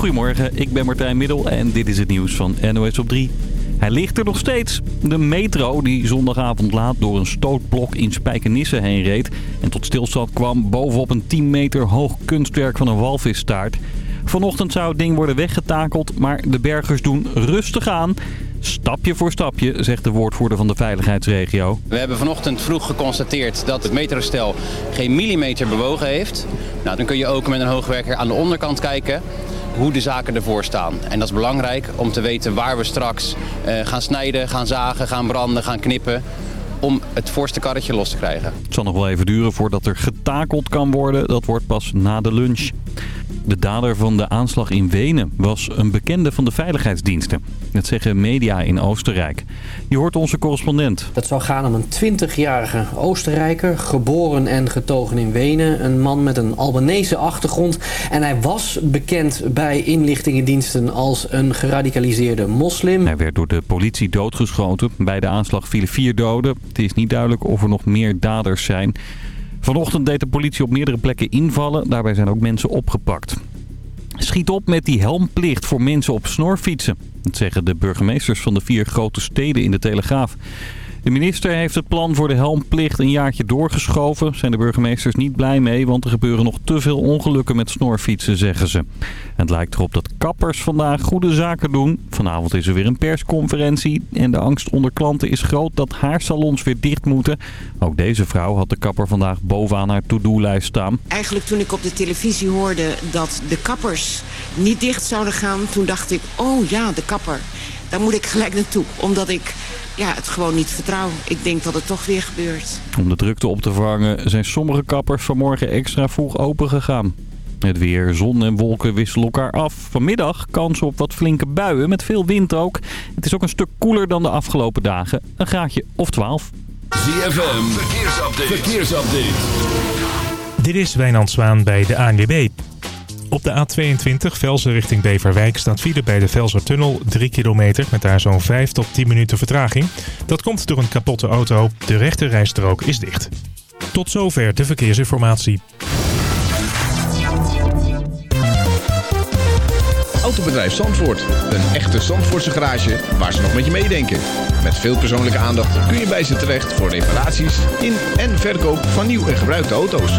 Goedemorgen, ik ben Martijn Middel en dit is het nieuws van NOS op 3. Hij ligt er nog steeds. De metro die zondagavond laat door een stootblok in Spijkenisse heen reed... en tot stilstand kwam bovenop een 10 meter hoog kunstwerk van een walvisstaart. Vanochtend zou het ding worden weggetakeld, maar de bergers doen rustig aan... Stapje voor stapje, zegt de woordvoerder van de veiligheidsregio. We hebben vanochtend vroeg geconstateerd dat het metrostel geen millimeter bewogen heeft. Nou, dan kun je ook met een hoogwerker aan de onderkant kijken hoe de zaken ervoor staan. En dat is belangrijk om te weten waar we straks uh, gaan snijden, gaan zagen, gaan branden, gaan knippen om het voorste karretje los te krijgen. Het zal nog wel even duren voordat er getakeld kan worden. Dat wordt pas na de lunch. De dader van de aanslag in Wenen was een bekende van de veiligheidsdiensten. Dat zeggen media in Oostenrijk. Je hoort onze correspondent. Het zou gaan om een 20-jarige Oostenrijker, geboren en getogen in Wenen. Een man met een Albanese achtergrond. En hij was bekend bij inlichtingendiensten als een geradicaliseerde moslim. Hij werd door de politie doodgeschoten. Bij de aanslag vielen vier doden. Het is niet duidelijk of er nog meer daders zijn. Vanochtend deed de politie op meerdere plekken invallen. Daarbij zijn ook mensen opgepakt. Schiet op met die helmplicht voor mensen op snorfietsen. Dat zeggen de burgemeesters van de vier grote steden in de Telegraaf. De minister heeft het plan voor de helmplicht een jaartje doorgeschoven. Zijn de burgemeesters niet blij mee, want er gebeuren nog te veel ongelukken met snorfietsen, zeggen ze. Het lijkt erop dat kappers vandaag goede zaken doen. Vanavond is er weer een persconferentie en de angst onder klanten is groot dat haarsalons weer dicht moeten. Ook deze vrouw had de kapper vandaag bovenaan haar to-do-lijst staan. Eigenlijk toen ik op de televisie hoorde dat de kappers niet dicht zouden gaan, toen dacht ik, oh ja, de kapper. Daar moet ik gelijk naartoe, omdat ik ja, het gewoon niet vertrouw. Ik denk dat het toch weer gebeurt. Om de drukte op te vangen zijn sommige kappers vanmorgen extra vroeg open gegaan. Het weer, zon en wolken wisselen elkaar af. Vanmiddag kans op wat flinke buien, met veel wind ook. Het is ook een stuk koeler dan de afgelopen dagen. Een graadje of 12. ZFM, verkeersupdate. verkeersupdate. Dit is Wijnand Zwaan bij de ANWB. Op de A22 Velsen richting Beverwijk staat file bij de Velsertunnel 3 kilometer met daar zo'n 5 tot 10 minuten vertraging. Dat komt door een kapotte auto. De rechte rijstrook is dicht. Tot zover de verkeersinformatie. Autobedrijf Zandvoort. Een echte Zandvoortse garage waar ze nog met je meedenken. Met veel persoonlijke aandacht kun je bij ze terecht voor reparaties in en verkoop van nieuw en gebruikte auto's.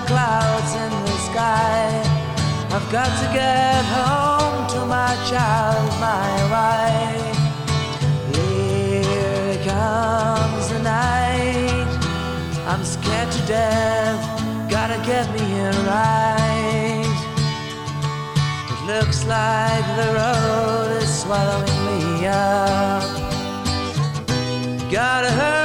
The clouds in the sky. I've got to get home to my child, my wife. Here comes the night. I'm scared to death. Gotta get me in right. It looks like the road is swallowing me up. Gotta hurry.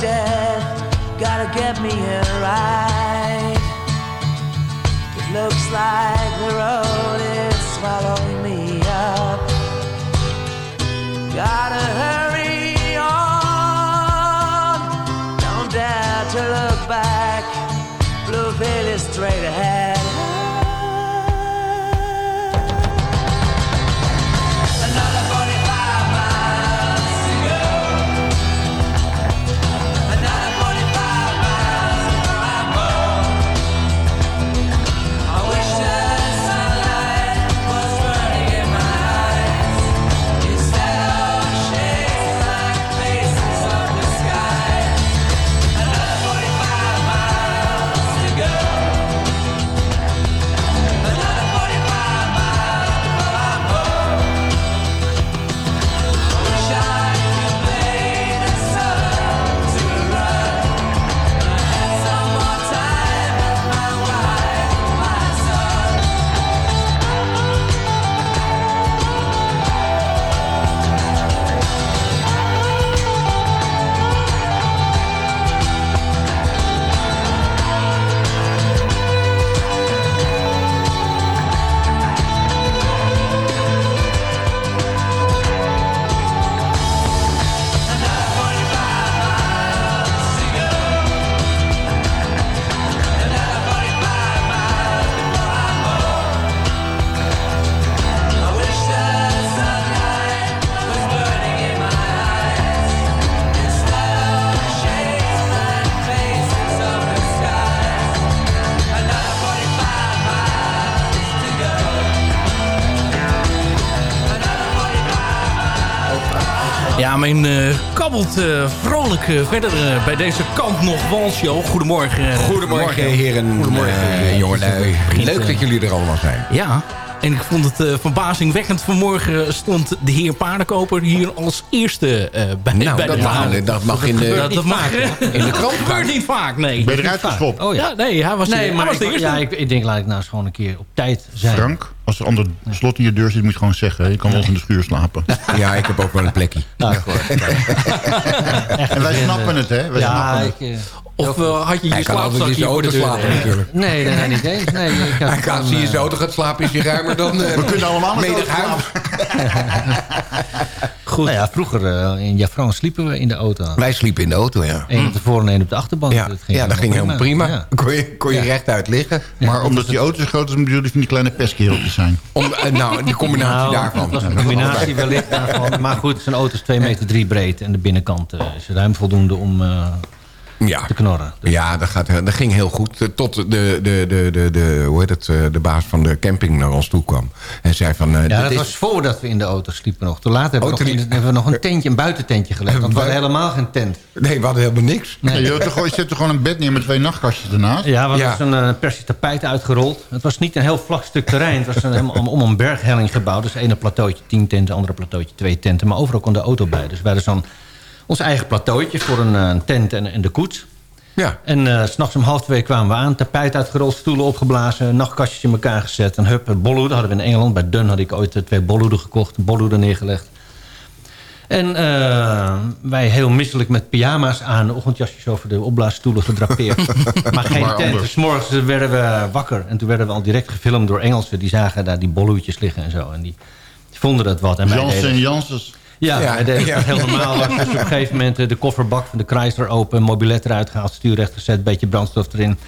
death. Gotta get me here right It looks like the road is swallowing me up. Gotta. Ja, men eh, kabbelt eh, vrolijk eh, verder bij deze kant nog walshow. Goedemorgen. Goedemorgen, heren. Goedemorgen. jongelui. Leuk dat jullie er allemaal zijn. Ja, en ik vond het eh, verbazingwekkend. Vanmorgen stond de heer Paardenkoper hier als eerste eh, bij, Nou, bij dat de mag- dat mag in de- dat, dat mag In de krant Dat gebeurt niet vaak, nee. Ben je eruit geschopt? Oh Ja, nee, hij was, de, Nee, hij maar was de ik, eerste. ja, ik, ik denk laat ik nou eens gewoon een keer op tijd zijn. Frank, als er ander slot in je deur zit, moet je gewoon zeggen. Je kan wel eens in de schuur slapen. Ja, ik heb ook wel een plekje. Nou. En wij snappen het, hè? Wij ja, snappen ik, het. Eh, Of eh, had je je slaapzakje de auto slapen natuurlijk. nee, nee, nee, niet eens. Nee, ik had Hij kan, als hij in eh, zijn auto gaat slapen, is hij ruimer dan uh, We kunnen allemaal met huis. Goed. Nou ja, vroeger eh, in Jafran sliepen we in de auto. Wij sliepen in de auto, ja. Eén op de voor- en één op de achterbank. Ja, ja dat ging helemaal prima. Ja. Kon je, kon je rechtuit liggen. Maar omdat die auto's zo groot is, bedoel je van die kleine pestkereltjes zijn. Om, eh, nou, die combinatie Nou, daarvan. Dat was een combinatie wellicht daarvan. Maar goed, zijn auto is 2 meter drie breed. En de binnenkant eh, is ruim voldoende om eh, Ja. te knorren. Dus Ja, dat, gaat, dat ging heel goed. Eh, Tot de, de, de, de, de, hoe heet het, eh, de baas van de camping naar ons toe kwam. En zei van... eh, Ja, dat is- was voordat we in de auto sliepen nog. Toen later hebben, Oh, we, nog, toen- in- hebben we nog een tentje, een buitententje gelegd. Want we hadden helemaal geen tent. Nee, we hadden helemaal niks. Nee. je, gewoon- je zet er gewoon een bed neer met twee nachtkastjes ernaast. Ja, we hadden Ja. zo'n uh, persie tapijt uitgerold. Het was niet een heel vlak stuk terrein. Het was een, helemaal om, om een berghelling gebouwd. Dus ene plateautje tien tenten, andere plateautje twee tenten. Maar overal kon de auto bij. Dus we hadden zo'n ons eigen plateautje voor een, eh, een tent en, en de koets. Ja. En s s'nachts om half twee kwamen we aan. Tapijt uitgerold, stoelen opgeblazen, nachtkastjes in elkaar gezet. En hup, bolhoeden hadden we in Engeland. Bij Dun had ik ooit eh, twee bolhoeden gekocht. Een bolhoeden neergelegd. En wij heel misselijk met pyjama's aan. Ochtendjasjes over de opblaasstoelen gedrapeerd. maar geen Maar tent. Dus morgens werden we wakker. En toen werden we al direct gefilmd door Engelsen. Die zagen daar die bolhoedjes liggen en zo. En die, vonden dat wat. En wij Jansen deden- en Janssens. Ja, Ja, dat heel normaal. was. Dus op een gegeven moment eh, de kofferbak van de Chrysler open. Mobilet eruit gehaald, stuur recht gezet. Beetje brandstof erin.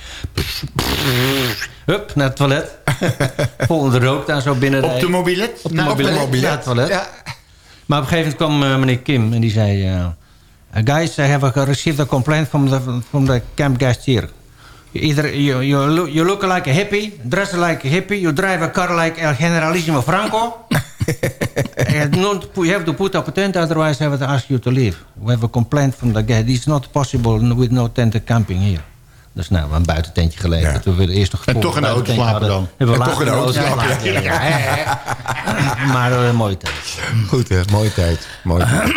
Hup, naar het toilet. Volgende rook daar zo binnen. Op de mobilet? Op de Nou, mobilet, het toilet. Ja. Maar op een gegeven moment kwam eh, meneer Kim en die zei... eh, guys, I have received a complaint from the, from the camp guest here. Either you, you, look, you look like a hippie, dress like a hippie, you drive a car like El Generalissimo Franco. not, you have to put up a tent, otherwise I have to ask you to leave. We have a complaint from the guest. It's not possible with no tent camping here. Dus nou, we hebben een buitententje. Ja. Toen we eerst nog En toch in de auto slapen dan. Hebben we En toch in de auto slapen. Ja, ja, ja. Maar eh, een mooie tijd. Goed, hè? Mooie tijd. Mooie tijd.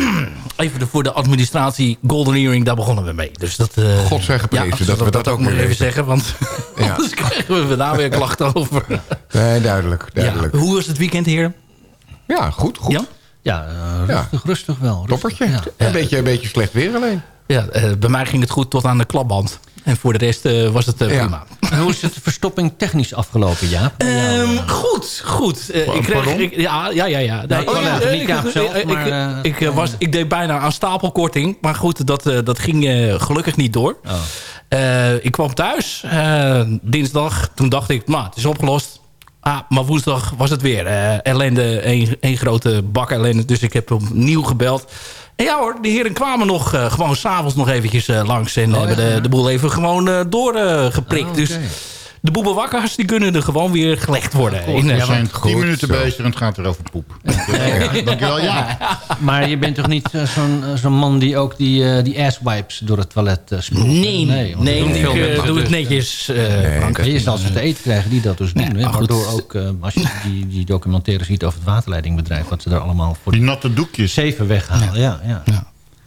Even de- voor de administratie Golden Earring, daar begonnen we mee. Dus dat, eh, God zij geprezen dat we dat ook weer even zeggen. Want Ja. anders krijgen we daar weer klachten over. Nee, duidelijk. Ja. duidelijk. Hoe was het weekend, heren? Ja, goed, goed. Ja? Ja, eh, rustig, rustig wel. rustig, Toppertje. ja. Een, beetje, een beetje slecht weer alleen. Ja, eh, bij mij ging het goed tot aan de klapband. En voor de rest eh, was het Ja. prima. En hoe is het verstopping technisch afgelopen, Jaap? Ehm, goed, goed. Ik kreeg, ik, ja, ja, ja. ja. Nee, oh, ja, niet ik- zelf, maar, was, ik deed bijna aan stapelkorting. Maar goed, dat, dat ging gelukkig niet door. Oh. Eh, ik kwam thuis. eh, dinsdag. Toen dacht ik, nou, het is opgelost. Ah, maar woensdag was het weer. eh, ellende, één grote bak ellende. Dus ik heb opnieuw gebeld. En ja hoor, de heren kwamen nog eh, gewoon s'avonds nog eventjes eh, langs. En hebben de, de boel even gewoon doorgeprikt. Dus de boebenwakkers die kunnen er gewoon weer gelegd worden. In, eh, We zijn want- tien minuten bezig en het gaat er over poep. Dankjewel, ja. Maar je bent toch niet eh, zo'n eh, zo'n man die ook die, eh, die asswipes door het toilet uh, spoelt? Nee, nee, doen ik eh, doe het dus. netjes. eh, Nee, je zal ze te eten krijgen die dat dus doen. Nee. Waardoor ook, eh, als je die, die documentaire ziet over het waterleidingbedrijf... wat ze daar allemaal voor Die natte doekjes. zeven weghalen. Ja, ja.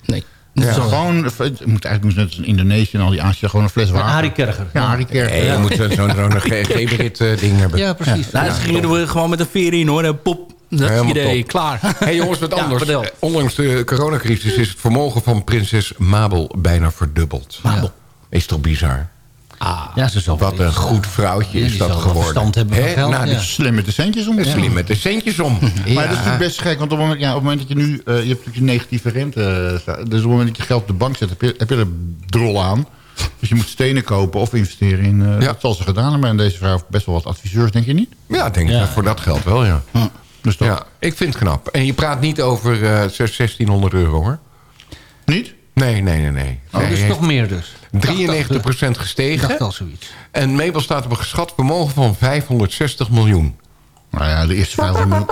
Nee. Ja, gewoon, het moet eigenlijk net als in Indonesië en al die Azië, gewoon een fles water. Arie Kerger. Ja, Arie Kerger. Nee, je moet zo'n zo'n G-Brit eh, ding hebben. Ja, precies. Nou, dan gingen we gewoon met een veer in hoor. En pop, dat is idee, top. klaar. Hé jongens, wat Ja, anders. Ondanks de coronacrisis is het vermogen van prinses Mabel bijna verdubbeld. Mabel. Is toch bizar? Ja, ze zal Wat een goed vrouwtje Ja, is dat geworden. hebben geld, Nou, ja. Slim met de centjes om. slim met de centjes om. Maar Ja. dat is natuurlijk best gek, want op het moment, ja, op het moment dat je nu... eh, je hebt natuurlijk je negatieve rente. eh, dus op het moment dat je geld op de bank zet, heb je, heb je er drol aan. Dus je moet stenen kopen of investeren in... eh, Ja. Dat zal ze gedaan hebben. En deze vrouw heeft best wel wat adviseurs, denk je niet? Ja, denk Ja. ik. Voor dat geld wel, ja. Dus ja. Ik vind het knap. En je praat niet over eh, 1600 euro, hoor. niet? Nee, nee, nee, nee. Oh, Nee, dus nog meer dus. heeft 93% Ik gestegen. dacht al zoiets. En Mabel staat op een geschat vermogen van 560 miljoen. Nou ja, de eerste 500 miljoen.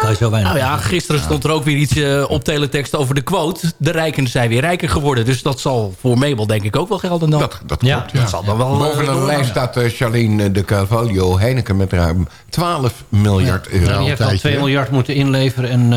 Kan je zo weinig Nou ja, gisteren stond er ook weer iets eh, op teletext over de quote. De rijken zijn weer rijker geworden. Dus dat zal voor Mabel denk ik ook wel gelden dan. Dat, dat Ja, klopt, ja. dat zal dan wel... eh, Boven de lijst staat eh, Charlene de Carvalho Heineken met ruim 12 miljard Ja, euro. die heeft al tijdje, 2 hè? miljard moeten inleveren. En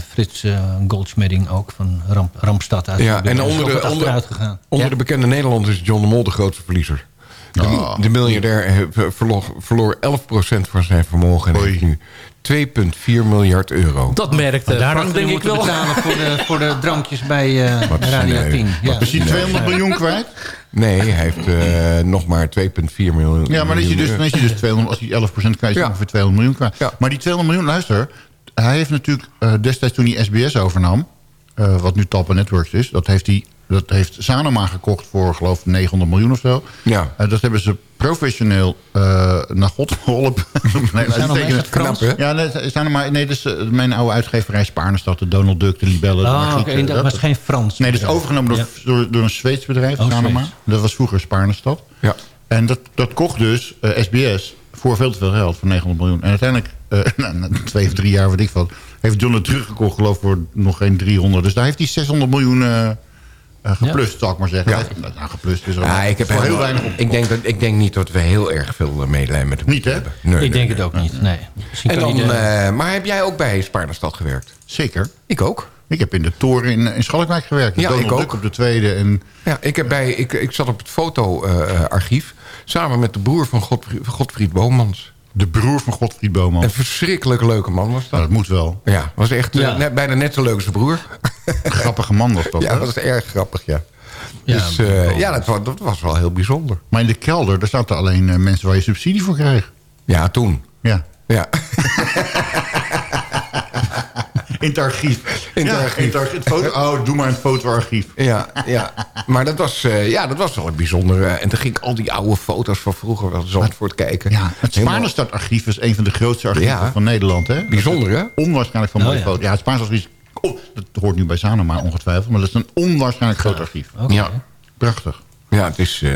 Frits eh, Goldschmedding ook van Ramp, Rampstad uit. Ja, en onder de- onder- achteruit gegaan. Onder Ja. de bekende Nederlanders is John de Mol de grootste verliezer. De, Oh. de miljardair eh, verloor, verloor 11% van zijn vermogen en heeft nu 2,4 miljard euro. Dat merkte daar Frank denk je ik moeten wel. betalen voor de, voor de drankjes bij eh, Radio sneu. 10. Ja. Is hij 200 miljoen kwijt? Nee, hij heeft eh, nog maar 2,4 miljoen. Ja, maar is hij dus, dan is hij dus 200, als hij 11% kwijt is, Ja. ongeveer 200 miljoen kwijt. Ja. Maar die 200 miljoen, luister, hij heeft natuurlijk eh, destijds toen hij SBS overnam, eh, wat nu Talpa Networks is, dat heeft, hij, dat heeft Sanoma gekocht voor geloof ik 900 miljoen of zo. Ja. Eh, dat hebben ze professioneel eh, naar God geholpen. nee, dat is Frans? Knap, hè? Ja, nee, Sanoma, nee, dat is mijn oude uitgeverij Spaarnestad, de Donald Duck, de Libellen. Oh, Margriet, oké, dat was geen Frans. Nee, dat is overgenomen door, Ja. door, door een Zweeds bedrijf, Oh, Sanoma. Zweeds. Dat was vroeger Spaarnestad. Ja. En dat, dat kocht dus SBS voor veel te veel geld, voor 900 miljoen. En uiteindelijk, na, na twee of drie jaar, wat ik van, heeft John het teruggekocht, geloof ik, voor nog geen 300. Dus daar heeft hij 600 miljoen eh eh, geplust, zal ik maar zeggen. Ja. Hij heeft- Nou, geplust is er Ja, ik, heb heel weinig op. ik, denk dat, ik denk niet dat we heel erg veel eh, medelijden met hem Niet, hè? hebben. Nee, Ik nee, denk nee. het ook niet, nee. Misschien En kan dan, eh, maar heb jij ook bij Spaarnestad gewerkt? Zeker. Ik ook. Ik heb in de toren in, in Schalkwijk gewerkt. Ja, Donald ik ook. Duck op de tweede. En, Ja, ik, heb bij, ik, ik zat op het fotoarchief samen met de broer van Godfried, Godfried Bomans. De broer van Godfried Boman. Een verschrikkelijk leuke man was dat. Nou, dat moet wel. Ja, was echt eh, Ja. net, bijna net zo leuk als zijn broer. Grappige man was dat. Ja, hè? dat was erg grappig, ja. Ja, dus eh, ja, dat was, dat was wel heel bijzonder. Maar in de kelder, daar zaten alleen eh, mensen waar je subsidie voor kreeg. Ja, toen. Ja. Ja. In het archief. In het Ja, archief. In het archief. Het foto, oh, doe maar een fotoarchief. Ja, ja. maar dat was, eh, ja, dat was wel een bijzondere... en toen ging ik al die oude foto's van vroeger wel Zandvoort kijken. Ja, het Spaarnestadarchief is een van de grootste archieven Ja. van Nederland. Hè? Bijzonder, hè? Onwaarschijnlijk van Oh, mooie ja. foto's. Ja, het Spaarnestadarchief... Oh, dat hoort nu bij Sanoma ongetwijfeld. Maar dat is een onwaarschijnlijk groot archief. Ja. Prachtig. Ja, het is... eh,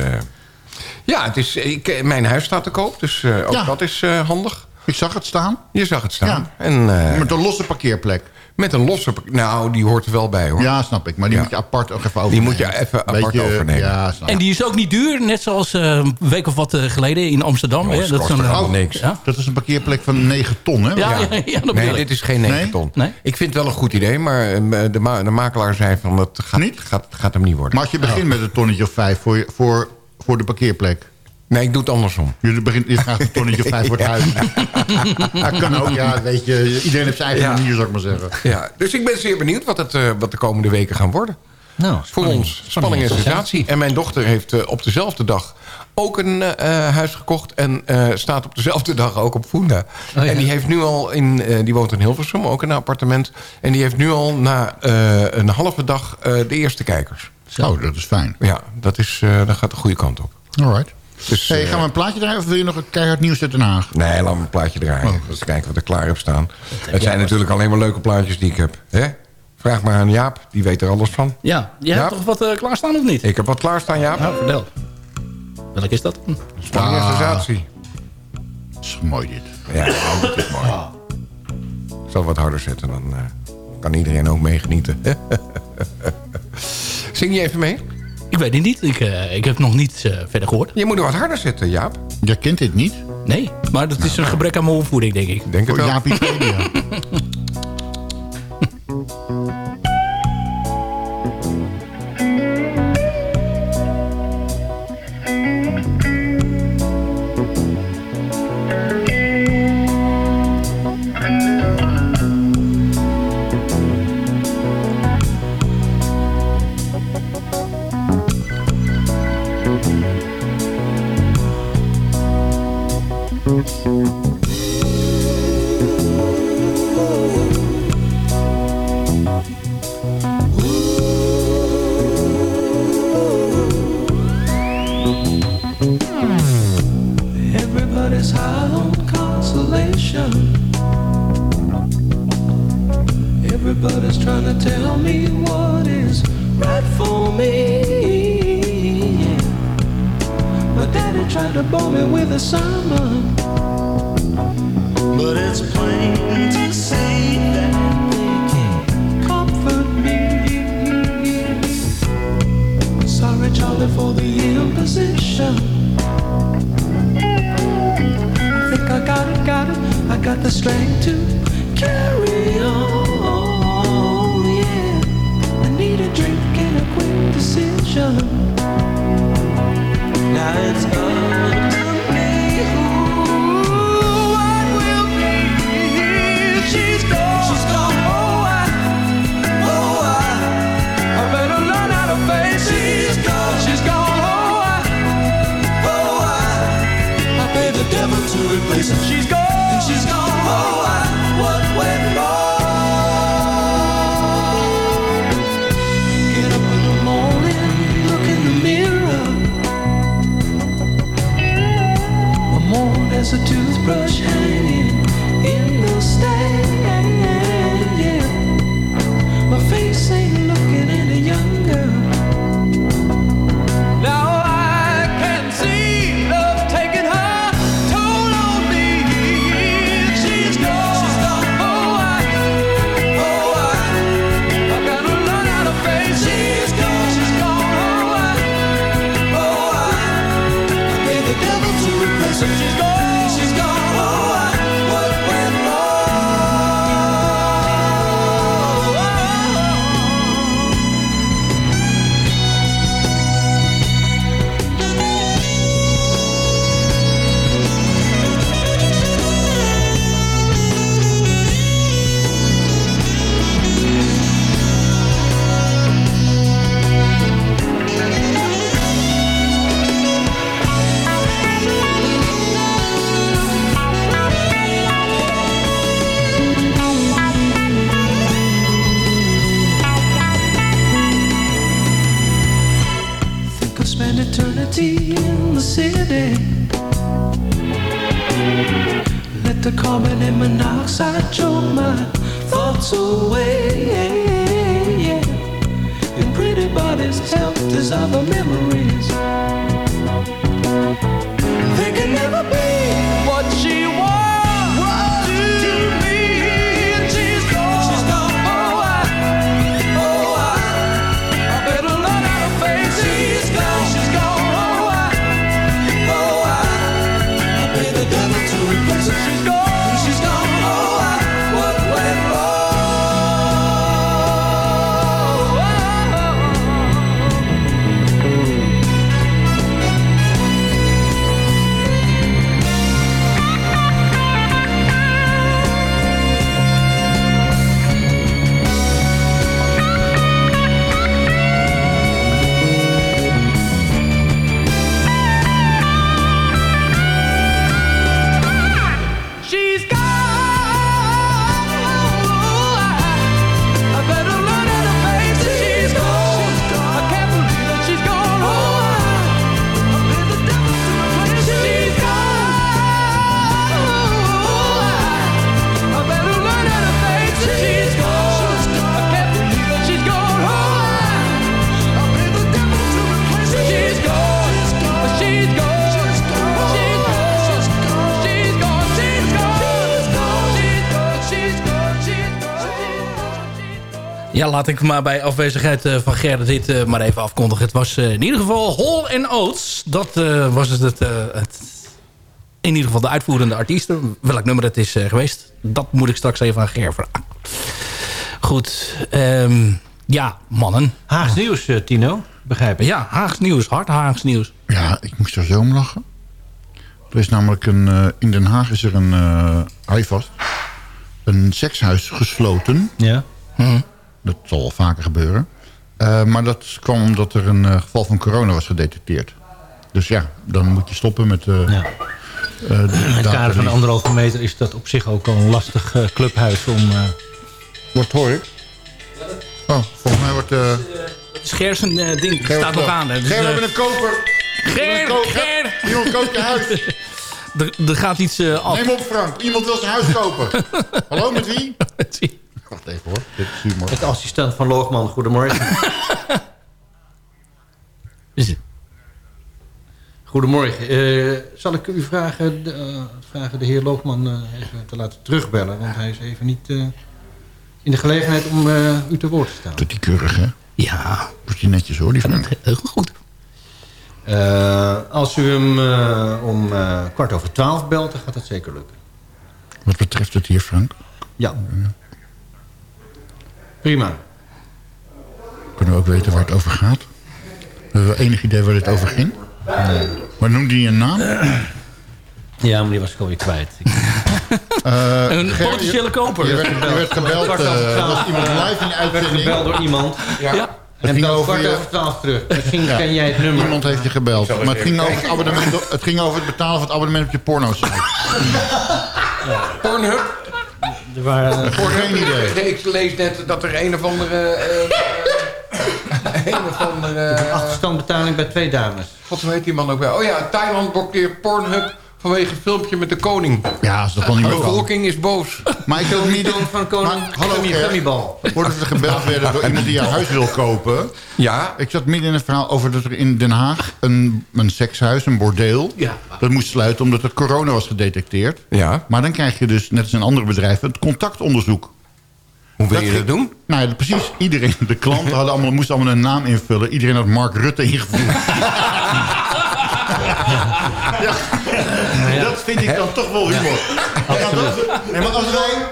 ja, het is ik, eh, mijn huis staat te koop, dus eh, ook Ja. dat is eh, handig. Ik zag het staan. Je zag het staan. Ja. En, eh, Met een losse parkeerplek. met een losse... Nou, die hoort er wel bij, hoor. Ja, snap ik. Maar die Ja. moet je apart ook even Die overnemen. moet je even apart Beetje, overnemen. Ja, snap En die is ook niet duur, net zoals eh, een week of wat eh, geleden in Amsterdam. Oh, Dat is eh, allemaal niks. Ja, Dat is een parkeerplek van 9 ton, hè? ja, ja, Ja. ja, dat Nee, dit is geen 9 Nee? ton. Nee? Ik vind het wel een goed idee, maar de, ma de makelaar zei van... dat gaat, Niet? Gaat, gaat hem niet worden. Maar als je begint met een tonnetje of vijf voor, je- voor, voor de parkeerplek. Nee, ik doe het andersom. Je, begint, je vraagt een tonnetje of vijf voor het huis. Dat kan ook, ja, weet je. Iedereen heeft zijn eigen Ja. manier, zou ik maar zeggen. Ja, dus ik ben zeer benieuwd wat, het, eh, wat de komende weken gaan worden. Nou, Voor ons. Spanning en sensatie. En mijn dochter heeft eh, op dezelfde dag ook een eh, huis gekocht. En eh, staat op dezelfde dag ook op Funda. Oh, ja. En die heeft nu al in, eh, die woont in Hilversum, ook in een appartement. En die heeft nu al na eh, een halve dag eh, de eerste kijkers. Oh, dat is fijn. Ja, dat, is, eh, dat gaat de goede kant op. Alright. Dus, Hey, eh, gaan we een plaatje draaien of wil je nog een keihard nieuws uit Den Haag? Nee, laat me een plaatje draaien. Oh. Eens kijken wat ik klaar heb staan. Het zijn natuurlijk alleen maar leuke plaatjes die ik heb. Hè? Vraag maar aan Jaap, die weet er alles van. Ja, jij Ja. hebt toch wat eh, klaarstaan of niet? Ik heb wat klaarstaan, Jaap. Nou, vertel. Welk is dat? Hm. Spanning en Ah. sensatie. Dat is mooi dit. Ja, dat is mooi. Ik zal wat harder zetten, dan eh, kan iedereen ook meegenieten. Zing je even mee? Ik weet het niet. Ik, eh, ik heb nog niet eh, verder gehoord. Je moet er wat harder zetten, Jaap. Jij kent dit niet? Nee, maar dat is een gebrek aan mijn opvoeding, denk ik. Denk het wel. Jaapie Ja, laat ik maar bij afwezigheid eh, van Gerrit dit eh, maar even afkondigen. Het was eh, in ieder geval Hall and Oates. Dat eh, was het, het, eh, het- in ieder geval de uitvoerende artiesten. Welk nummer het is geweest, dat moet ik straks even aan Ger vragen. Goed, ehm, ja, mannen. Haags nieuws, Tino. Begrijp ik. Ja, Haags nieuws, hard Haags nieuws. Ja, ik moest er zo om lachen. Er is namelijk een... in Den Haag is er een... eh je vast. Een sekshuis gesloten. Ja. Dat zal wel vaker gebeuren. Eh, maar dat kwam omdat er een eh, geval van corona was gedetecteerd. Dus ja, dan moet je stoppen met... eh Ja. eh, de In het kader van anderhalve meter is dat op zich ook al een lastig clubhuis om... eh, Wat hoor ik? Oh, volgens mij wordt... Het is Ger zijn eh, ding, Ger staat nog aan. hè. Dus, Ger, we hebben een koper! Ger, Iemand koopt- Ger! Iemand koopt je huis! Er, er gaat iets eh, af. Neem op Frank, iemand wil zijn huis kopen. Hallo, met wie? Wacht even hoor, dit is humor. Het assistent van Loogman, goedemorgen. Is het? Goedemorgen. Eh, zal ik u vragen de, eh, vragen de heer Loogman eh, even te laten terugbellen? Want hij is even niet eh, in de gelegenheid om eh, u te woord te staan. Doet die keurig, hè? Ja. Doet hij netjes hoor, die Frank. Heel goed. Eh, als u hem eh, om eh, kwart over twaalf belt, dan gaat dat zeker lukken. Wat betreft het hier, Frank? Ja. Prima. Kunnen we ook weten waar het over gaat? Hebben we enig idee waar dit over ging? Maar noemde hij een naam? Ja, maar die was ik alweer kwijt. Eh, Een Ger, potentiële koper. Je werd, je werd gebeld, over eh, was iemand live in de Ik werd uitzending. gebeld door iemand. Ja. Het En ging bel over kwart je- over twaalf terug. Misschien Ja. ken jij het nummer. Iemand heeft je gebeld. Maar het ging, over het, abonnement, het ging over het betalen van het abonnement op je porno-site. Pornhub. Er waren, Geen idee. Ik lees net dat er een of andere... eh, eh, een of andere... achterstandbetaling bij twee dames. God, hoe heet die man ook wel? Oh ja, Thailand blokkeert Pornhub vanwege een filmpje met de koning. Ja, als dat dan niet De meer kan. bevolking is boos. Maar ik wil niet... van koning Maar, hallo, Ger. Gummibal. Voordat we gebeld werden door iemand die je huis wil kopen. Ja. Ik zat midden in een verhaal over dat er in Den Haag een, een sekshuis, een bordeel... Ja. dat moest sluiten omdat er corona was gedetecteerd. Ja. Maar dan krijg je dus, net als in andere bedrijven, het contactonderzoek. Hoe wil Dat je dat doen? Nou ja, precies. Iedereen, de klanten hadden allemaal, moesten allemaal een naam invullen. Iedereen had Mark Rutte ingevuld. ja. Dat vind ik dan toch wel humor. Ja, dat- nee, maar als wij,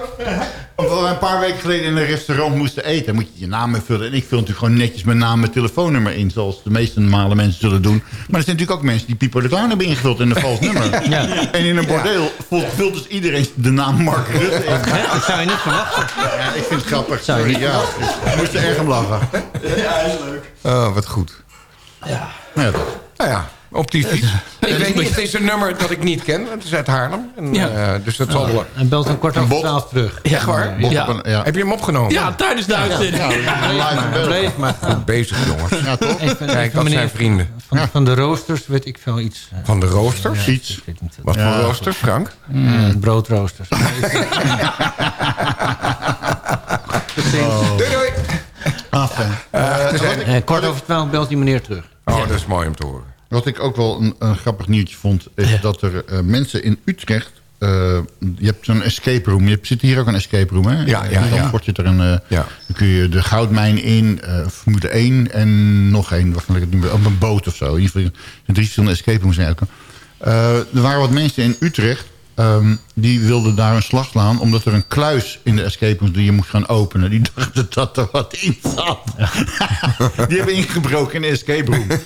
als wij een paar weken geleden in een restaurant moesten eten... moet je je naam invullen. En ik vul natuurlijk gewoon netjes mijn naam en telefoonnummer in... zoals de meeste normale mensen zullen doen. Maar er zijn natuurlijk ook mensen die Pipo de Clown hebben ingevuld... in een vals nummer. Ja. En in een bordeel vult, vult dus iedereen de naam Mark Rutte in. Dat zou je niet verwachten. Ja, ik vind het grappig. Sorry, niet ja. Ik moest er erg om lachen. Oh, wat goed. Ja. Nou ja, op die fiets. Ik weet niet, het is een nummer dat ik niet ken. Het is uit Haarlem. En, Ja. eh, dus dat zal... wel- En belt dan kwart over twaalf terug. Waar? Ja. op een- ja. Heb je hem opgenomen? Ja, tijdens de uitzending. Ja, live. Bleef maar. Goed bezig, jongens. Ja, toch? Even, Kijk, even dat meneer, zijn vrienden. Van, van de roosters weet ik veel iets. eh, Van de roosters? Iets. Wat Ja. voor roosters, Frank? Eh, broodroosters. Doei, doei. Ah, fijn. Eh, kwart over twaalf belt die meneer terug. Oh, dat is mooi om te horen. Wat ik ook wel een, een grappig nieuwtje vond... is dat er eh, mensen in Utrecht... eh, je hebt zo'n escape room. Je zit hier ook een escape room, hè? Ja, ja, ja. Zandvoort zit er een... eh, Ja. Dan kun je de goudmijn in, Formule 1 en nog één. Waarvan ik het niet meer... Op een boot of zo. In ieder geval drie verschillende escape rooms. Eh, er waren wat mensen in Utrecht... ehm, die wilden daar een slag slaan... omdat er een kluis in de escape room die je moest gaan openen. Die dachten dat er wat in zat. die hebben ingebroken in de escape room.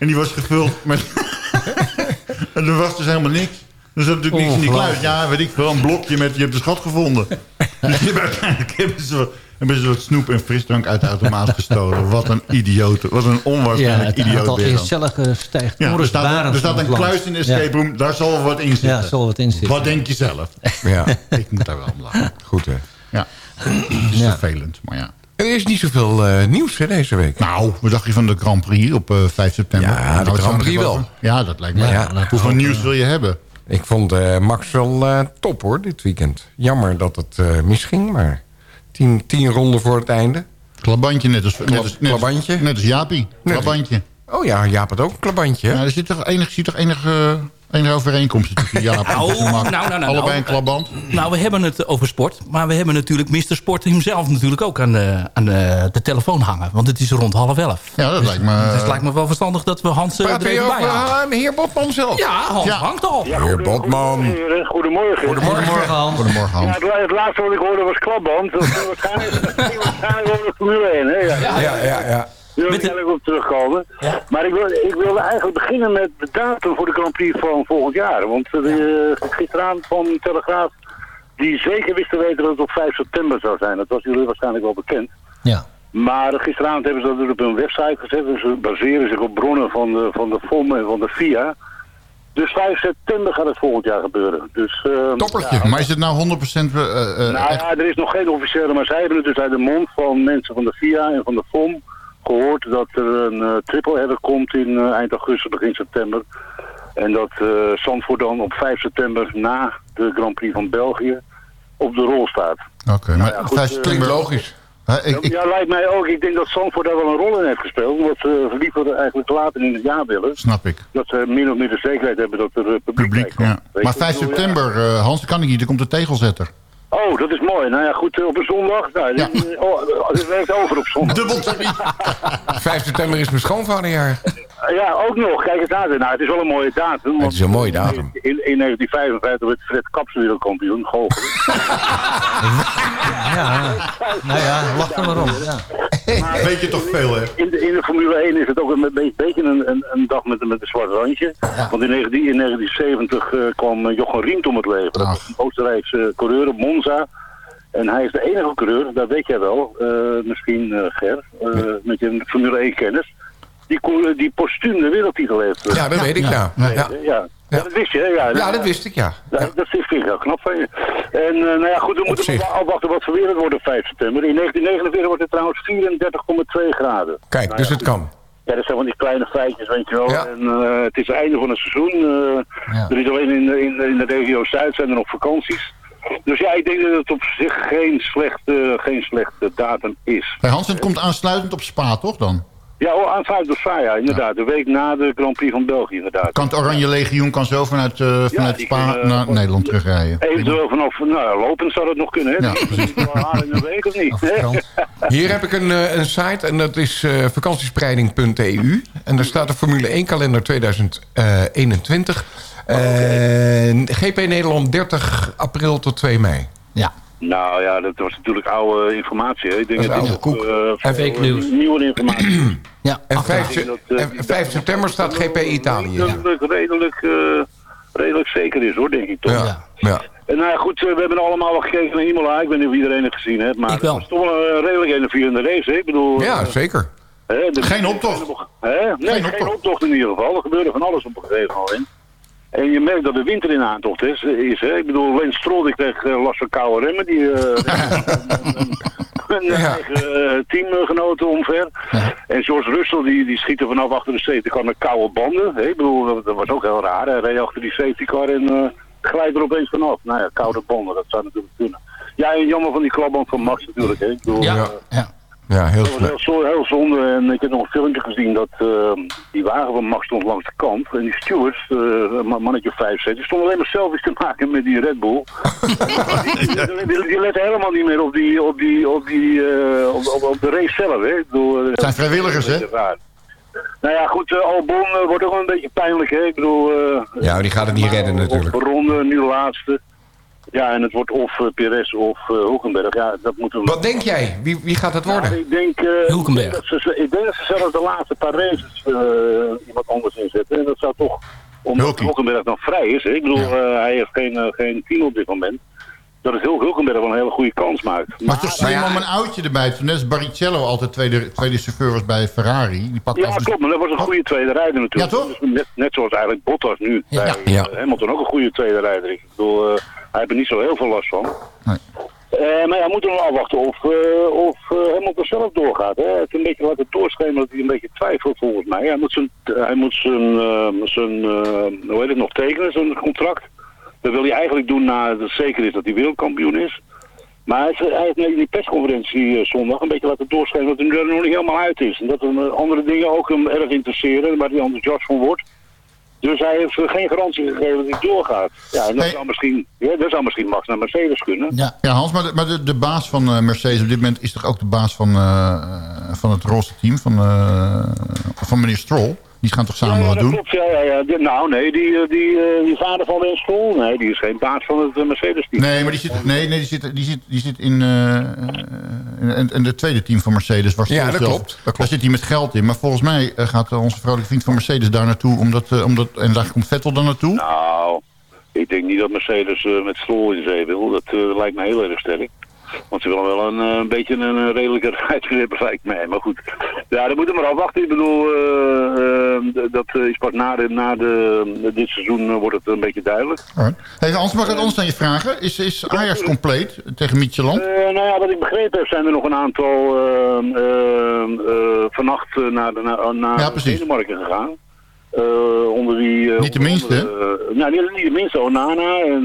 En die was gevuld met... en er was dus helemaal niks. Er zat natuurlijk niks in die kluis. Ja, weet ik veel, een blokje met je hebt de schat gevonden. Dus uiteindelijk hebben ze, wat, hebben ze wat snoep en frisdrank uit de automaat gestolen. Wat een idioot. Wat een Ja, onwaarschijnlijk het idioot dan. incelligen stijgt Ja, er, staat, er staat een kluis in de escape room. Daar zal wel wat in zitten. Ja, zal wat in zitten. Wat denk je zelf? Ja, ik moet daar wel om lachen. goed hè. Ja, het is Ja. vervelend, maar ja. Er is niet zoveel eh, nieuws hè, deze week. Nou, wat dacht je van de Grand Prix op eh, 5 september? Ja, de Nou, Grand Prix wel. over- Ja, dat lijkt me. Ja, Ja, Hoeveel nieuws wil je hebben? Ik vond eh, Max wel top hoor, dit weekend. Jammer dat het misging, maar tien, tien ronden voor het einde. Klabantje, net als, net als, net als, klabantje. net als Jaapie. Klabantje. Oh ja, Jaap had ook een klabantje. Ja, er zit toch enig, ziet toch enig eh, Enige overeenkomst tussen Jaap en Nou, Schumacher. nou, nou, nou, Allebei een klapband. Nou, we hebben het over sport. Maar we hebben natuurlijk Mr. Sport hemzelf natuurlijk ook aan, de, aan de, de telefoon hangen. Want het is rond half elf. Ja, dat lijkt me... Dus het lijkt me wel verstandig dat we Hans eh, Praat er even bij over halen. uh, heer Botman zelf. Ja, Hans Ja. hangt al. Heer Botman. Heren, Goedemorgen. Goedemorgen, Hans. Goedemorgen, Ja, Hans. het, la- het laatste wat ik hoorde was klapband. Dat waarschijnlijk, waarschijnlijk over de Formule 1. Hè? Ja. Ja, ja, ja. Daar wil Met ik eigenlijk op terugkomen. Maar ik wilde, ik wilde eigenlijk beginnen met de datum voor de Grand Prix van volgend jaar. Want uh, gisteravond van de Telegraaf, die zeker wisten weten dat het op 5 september zou zijn. Dat was jullie waarschijnlijk wel bekend. Ja. Maar gisteravond hebben ze dat dus op hun website gezet. Dus ze baseren zich op bronnen van de, van de FOM en van de FIA. Dus 5 september gaat het volgend jaar gebeuren. Dus, ehm, Toppertje. Maar is het nou 100% eh, eh, nou echt? ja, er is nog geen officiële, maar zij hebben het dus uit de mond van mensen van de FIA en van de FOM gehoord dat er een eh, triple header komt in eh, eind augustus, begin september. En dat Zandvoort dan op 5 september na de Grand Prix van België op de rol staat. Oké, maar ja, goed, 5 eh, september... Klinkt logisch. Ik, ik, Ja, lijkt mij ook. Ik denk dat Zandvoort daar wel een rol in heeft gespeeld. Omdat ze liever eigenlijk later in het jaar willen. snap ik. Dat ze min of meer de zekerheid hebben dat er publiek, Publiek, komt. ja. Maar je, 5 ik bedoel, ja. september, Hans, dat kan ik niet. Er komt de tegelzetter. Oh, dat is mooi. Nou ja, goed, eh, op een zondag. Nou, Ja. dit, oh, dit werkt over op zondag. Dubbel tarief. 5 september is mijn schoonvaderjaar. Ja, ook nog. Kijk eens aan. Nou, het is wel een mooie datum. Het is een mooie datum. In, in 1955 werd Fred Kaps wereldkampioen. Golf. Ja, nou ja, lach er maar om. Ja. Weet je toch veel, hè? In de, in de Formule 1 is het ook een beetje, beetje een, een, een dag met, met een zwart randje. Want in, 19, in 1970 eh, kwam eh, Jochen Riemt om het leven. Dat was een Oostenrijkse coureur op Monza. En hij is de enige coureur, dat weet jij wel, eh, misschien eh, Ger, eh, met je Formule 1 kennis, die, coureur- die postuum de wereldtitel heeft. eh, Ja, dat weet ik, ja. ja. Ja, Ja. Ja, dat wist je, hè? Ja, ja dat wist ik, ja. Ja, dat vind ik heel knap van je. En eh, nou ja, goed, we moeten wel afwachten wat voor weer het wordt op 5 september. In 1949 wordt het trouwens 34,2 graden. Kijk, Nou dus ja, het kan. Ja, dat zijn van die kleine feitjes, weet je wel. Ja. En eh, het is het einde van het seizoen. eh, Ja. Er is alleen in, de- in, in de regio Zuid zijn er nog vakanties. Dus ja, ik denk dat het op zich geen slechte, geen slechte datum is. Bij Hans, het komt aansluitend op Spa, toch dan? Ja, oh, aanvaard door Saya, inderdaad. De week na de Grand Prix van België, inderdaad. Kan het Oranje Legioen kan zo vanuit, eh, vanuit Spa kunnen, naar eh, Nederland terugrijden. Eventueel vanaf, nou ja, lopend zou dat nog kunnen, hè? Ja, in een week of niet? Hier heb ik een, eh, een site en dat is eh, vakantiespreiding.eu. En daar staat de Formule 1 kalender 2021. Eh, GP Nederland 30 april tot 2 mei. Ja. Nou ja, dat was natuurlijk oude informatie. Hè. Ik denk Dat is dat, oude koek. eh, fake news. eh, Nieuwe informatie. Ja, En 5, Ik denk dat, eh, en 5 september staat GP Italië. Ja. redelijk, redelijk, eh, redelijk zeker is hoor, denk ik toch. Ja. Ja. En nou ja, goed, we hebben allemaal wel gekeken naar Imola. Ik weet niet of iedereen het gezien heeft, maar Ik wel. het was toch wel een redelijk enerverende race. Hè. Ik bedoel, ja, zeker. hè, de- Geen optocht. Hè? Nee, Geen geen, optocht. optocht in ieder geval. Er gebeurde van alles op een gegeven moment. En je merkt dat de winter in aantocht is. is hè? Ik bedoel, Lens Stroll die kreeg eh, last van koude remmen. Die, eh, een Ja. eigen eh, teamgenoten omver. En George Russell die, die schiet er vanaf achter de safety car met koude banden. Hè? Ik bedoel, dat, dat was ook heel raar. Hij reed achter die safety car en eh glijdt er opeens vanaf. Nou ja, koude banden, dat zou natuurlijk kunnen. Ja, en jammer van die klapband van Max natuurlijk. Hè? Ik bedoel, Ja. ja. Ja, heel dat was slecht. heel, zo- heel zonde. En ik heb nog een filmpje gezien dat eh, die wagen van Max stond langs de kant. En die stewards, eh, een ma- mannetje 5, 6, die stonden alleen maar selfies te maken met die Red Bull. die, die, die- die letten helemaal niet meer op, die, op, die, op, die, eh, op, op, op de race zelf. Hè. Bedoel, eh, Het zijn vrijwilligers, hè? Nou ja, goed, uh, Albon wordt ook wel een beetje pijnlijk. Hè. Ik bedoel, eh, Ja, die gaat het niet redden natuurlijk. Op ronde, nu de laatste. Ja, en het wordt of uh, Perez of uh, Hulkenberg. Ja, dat moeten we... Wat denk jij? Wie, wie gaat het worden? Ik denk, uh, Hulkenberg. Ik denk, dat ze, ik denk dat ze zelfs de laatste paar races uh, iemand anders inzetten. En dat zou toch, omdat Hulkie. Hulkenberg nog vrij is. Hè? Ik bedoel, Ja. uh, hij heeft geen, uh, geen team op dit moment. Dat het Hul Hulkenberg wel een hele goede kans maakt. Maar is toch slim ja. om een oudje erbij te doen. Net als Barrichello altijd tweede, tweede chauffeur was bij Ferrari. Die pakt Ja, af en- klopt, maar dat was een goede tweede rijder natuurlijk. Ja, toch? Dus net, net zoals eigenlijk Bottas nu. Ja. Bij, Ja. eh, Hamilton ook een goede tweede rijder. Ik bedoel, uh, hij heeft er niet zo heel veel last van. Nee. Uh, maar ja, we moeten nog afwachten of, uh, of uh, Hamilton zelf doorgaat. Hè. Het een beetje laten doorschemeren dat hij een beetje twijfelt volgens mij. Hij moet zijn, hij moet zijn, zijn hoe heet het nog, tekenen, zijn contract. Dat wil hij eigenlijk doen na het zeker is dat hij wereldkampioen is. Maar hij, hij heeft in die persconferentie zondag een beetje laten doorschemeren dat hij er nog niet helemaal uit is. En dat er andere dingen ook hem erg interesseren, waar hij enthousiast van wordt. Dus hij heeft eh, geen garantie gegeven dat hij doorgaat. Ja, en dat, zou, misschien, ja, dat zou misschien Max naar Mercedes kunnen. Ja, ja Hans, maar, de, maar de, de baas van eh, Mercedes op dit moment is toch ook de baas van, eh, van het roze team van, eh, van meneer Stroll? Die gaan toch samen ja, ja, wat doen? klopt. Ja, ja, ja. Die- nou, nee, die, eh, die, eh, die vader van Wens Stroll, nee, die is geen baas van het eh, Mercedes-team. Nee, maar die zit, nee, nee, die zit, die zit, die zit in, eh in, in, in het tweede team van Mercedes. Waar Ja, dat zelf- klopt, dat klopt. Daar zit hij met geld in. Maar volgens mij gaat onze vrolijke vriend van Mercedes daar naartoe. Omdat, eh, omdat, en daar komt Vettel dan naartoe. Nou, ik denk niet dat Mercedes met Stroll in zee wil. Dat lijkt me heel erg sterk. Want ze willen wel een, eh, een beetje een, redelijke hebben, lijkt mij. Maar goed, ja, dan moeten we maar afwachten. Ik bedoel, eh, eh, dat is pas na, de, na de, dit seizoen wordt het een beetje duidelijk. Alright. Hey, Hans, mag ik het anders aan je vragen? Is, is Ajax compleet tegen Midtjylland? Eh, nou ja, wat ik begrepen heb, zijn er nog een aantal eh, eh, eh, vannacht naar, de- naar, naar Ja. Denemarken gegaan. Onder die... Niet de onder minste, andere, eh, nou, niet, niet de minste. Onana en,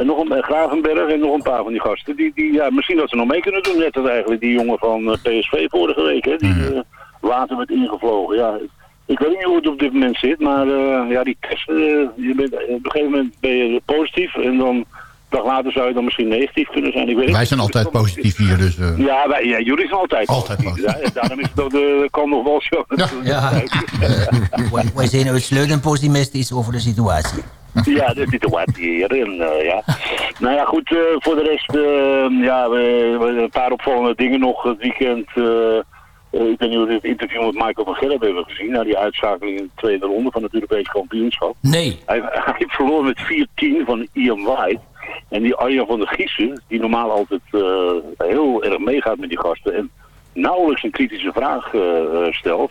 en nog een en Gravenberg en nog een paar van die gasten. Die, die, ja, misschien dat ze nog mee kunnen doen. Net als eigenlijk die jongen van eh, PSV vorige week. Hè, die eh, later werd ingevlogen. Ja, ik weet niet hoe het op dit moment zit. Maar eh, ja, die test, eh, je bent, op een gegeven moment ben je positief. En dan een dag later zou je dan misschien negatief kunnen zijn. Ik weet Wij niet. zijn altijd positief hier, dus... eh, Ja, wij, ja, jullie zijn altijd Altijd positief. Ja, daarom is het ook de kan nog wel zo. Ja. wij, wij zijn uitsluitend pessimistisch over de situatie. Ja, de situatie hier. En, eh, ja. Nou ja, goed, eh, voor de rest, eh, ja, we, we- een paar opvallende dingen nog het weekend. eh, ik weet niet of we het interview met Michael van Gerb hebben gezien. Na die uitschakeling in de tweede ronde van het Europees kampioenschap. Nee. Hij, hij verloor met 4-10 van Ian White. En die Arjan van der Giessen, die normaal altijd heel erg meegaat met die gasten. En nauwelijks een kritische vraag stelt.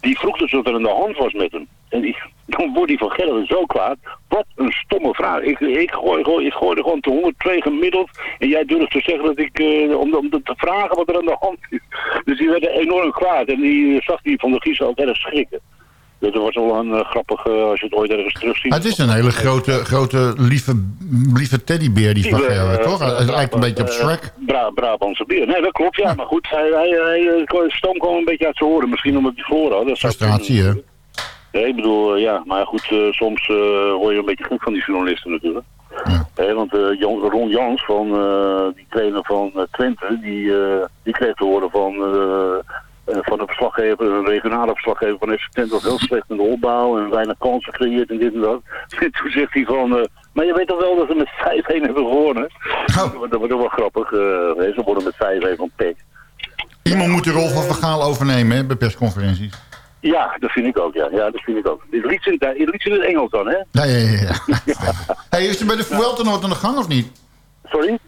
Die vroeg dus wat er aan de hand was met hem. En die, dan wordt die van Gerben zo kwaad. Wat een stomme vraag. Ik, ik, gooi, gooi, ik gooi er gewoon te 102 gemiddeld. En jij durft te zeggen dat ik, eh, om, om te vragen wat er aan de hand is. Dus die werd enorm kwaad. En die eh, zag die van Giezen ook erg schrikken. Dat was wel een eh, grappig, eh, als je het ooit ergens terugziet. Maar het is een hele grote, grote lieve, lieve teddybeer, die van Gerwen, eh, toch? Het lijkt een beetje op Shrek. Bra Brabantse bier. Nee, dat klopt, ja. Maar goed, hij, hij, stoom kwam een beetje uit zijn horen. Misschien omdat hij voor had. Frustratie, hè? Nee, ik bedoel, ja. Maar goed, soms hoor je een beetje gek van die journalisten natuurlijk. Hè, want Ron Jans, van, die trainer van Twente, die, die kreeg te horen van, van een verslaggever, een regionale verslaggever van FC Twente, was heel slecht in de opbouw en weinig kansen gecreëerd en dit en dat. En toen zegt hij van, eh, maar je weet toch wel dat ze met 5-1 hebben gewonnen? Oh. Dat wordt wel grappig. eh, hè, ze worden met 5-1 van PEC. Iemand moet de rol van Vergaal overnemen, hè, bij persconferenties. Ja, dat vind ik ook, ja. Ja, dat vind ik ook. Dit dit liet ze in het Engels dan, hè? Ja, ja, ja. ja. hey, is er bij de Vuelta nog aan de gang of niet? Sorry?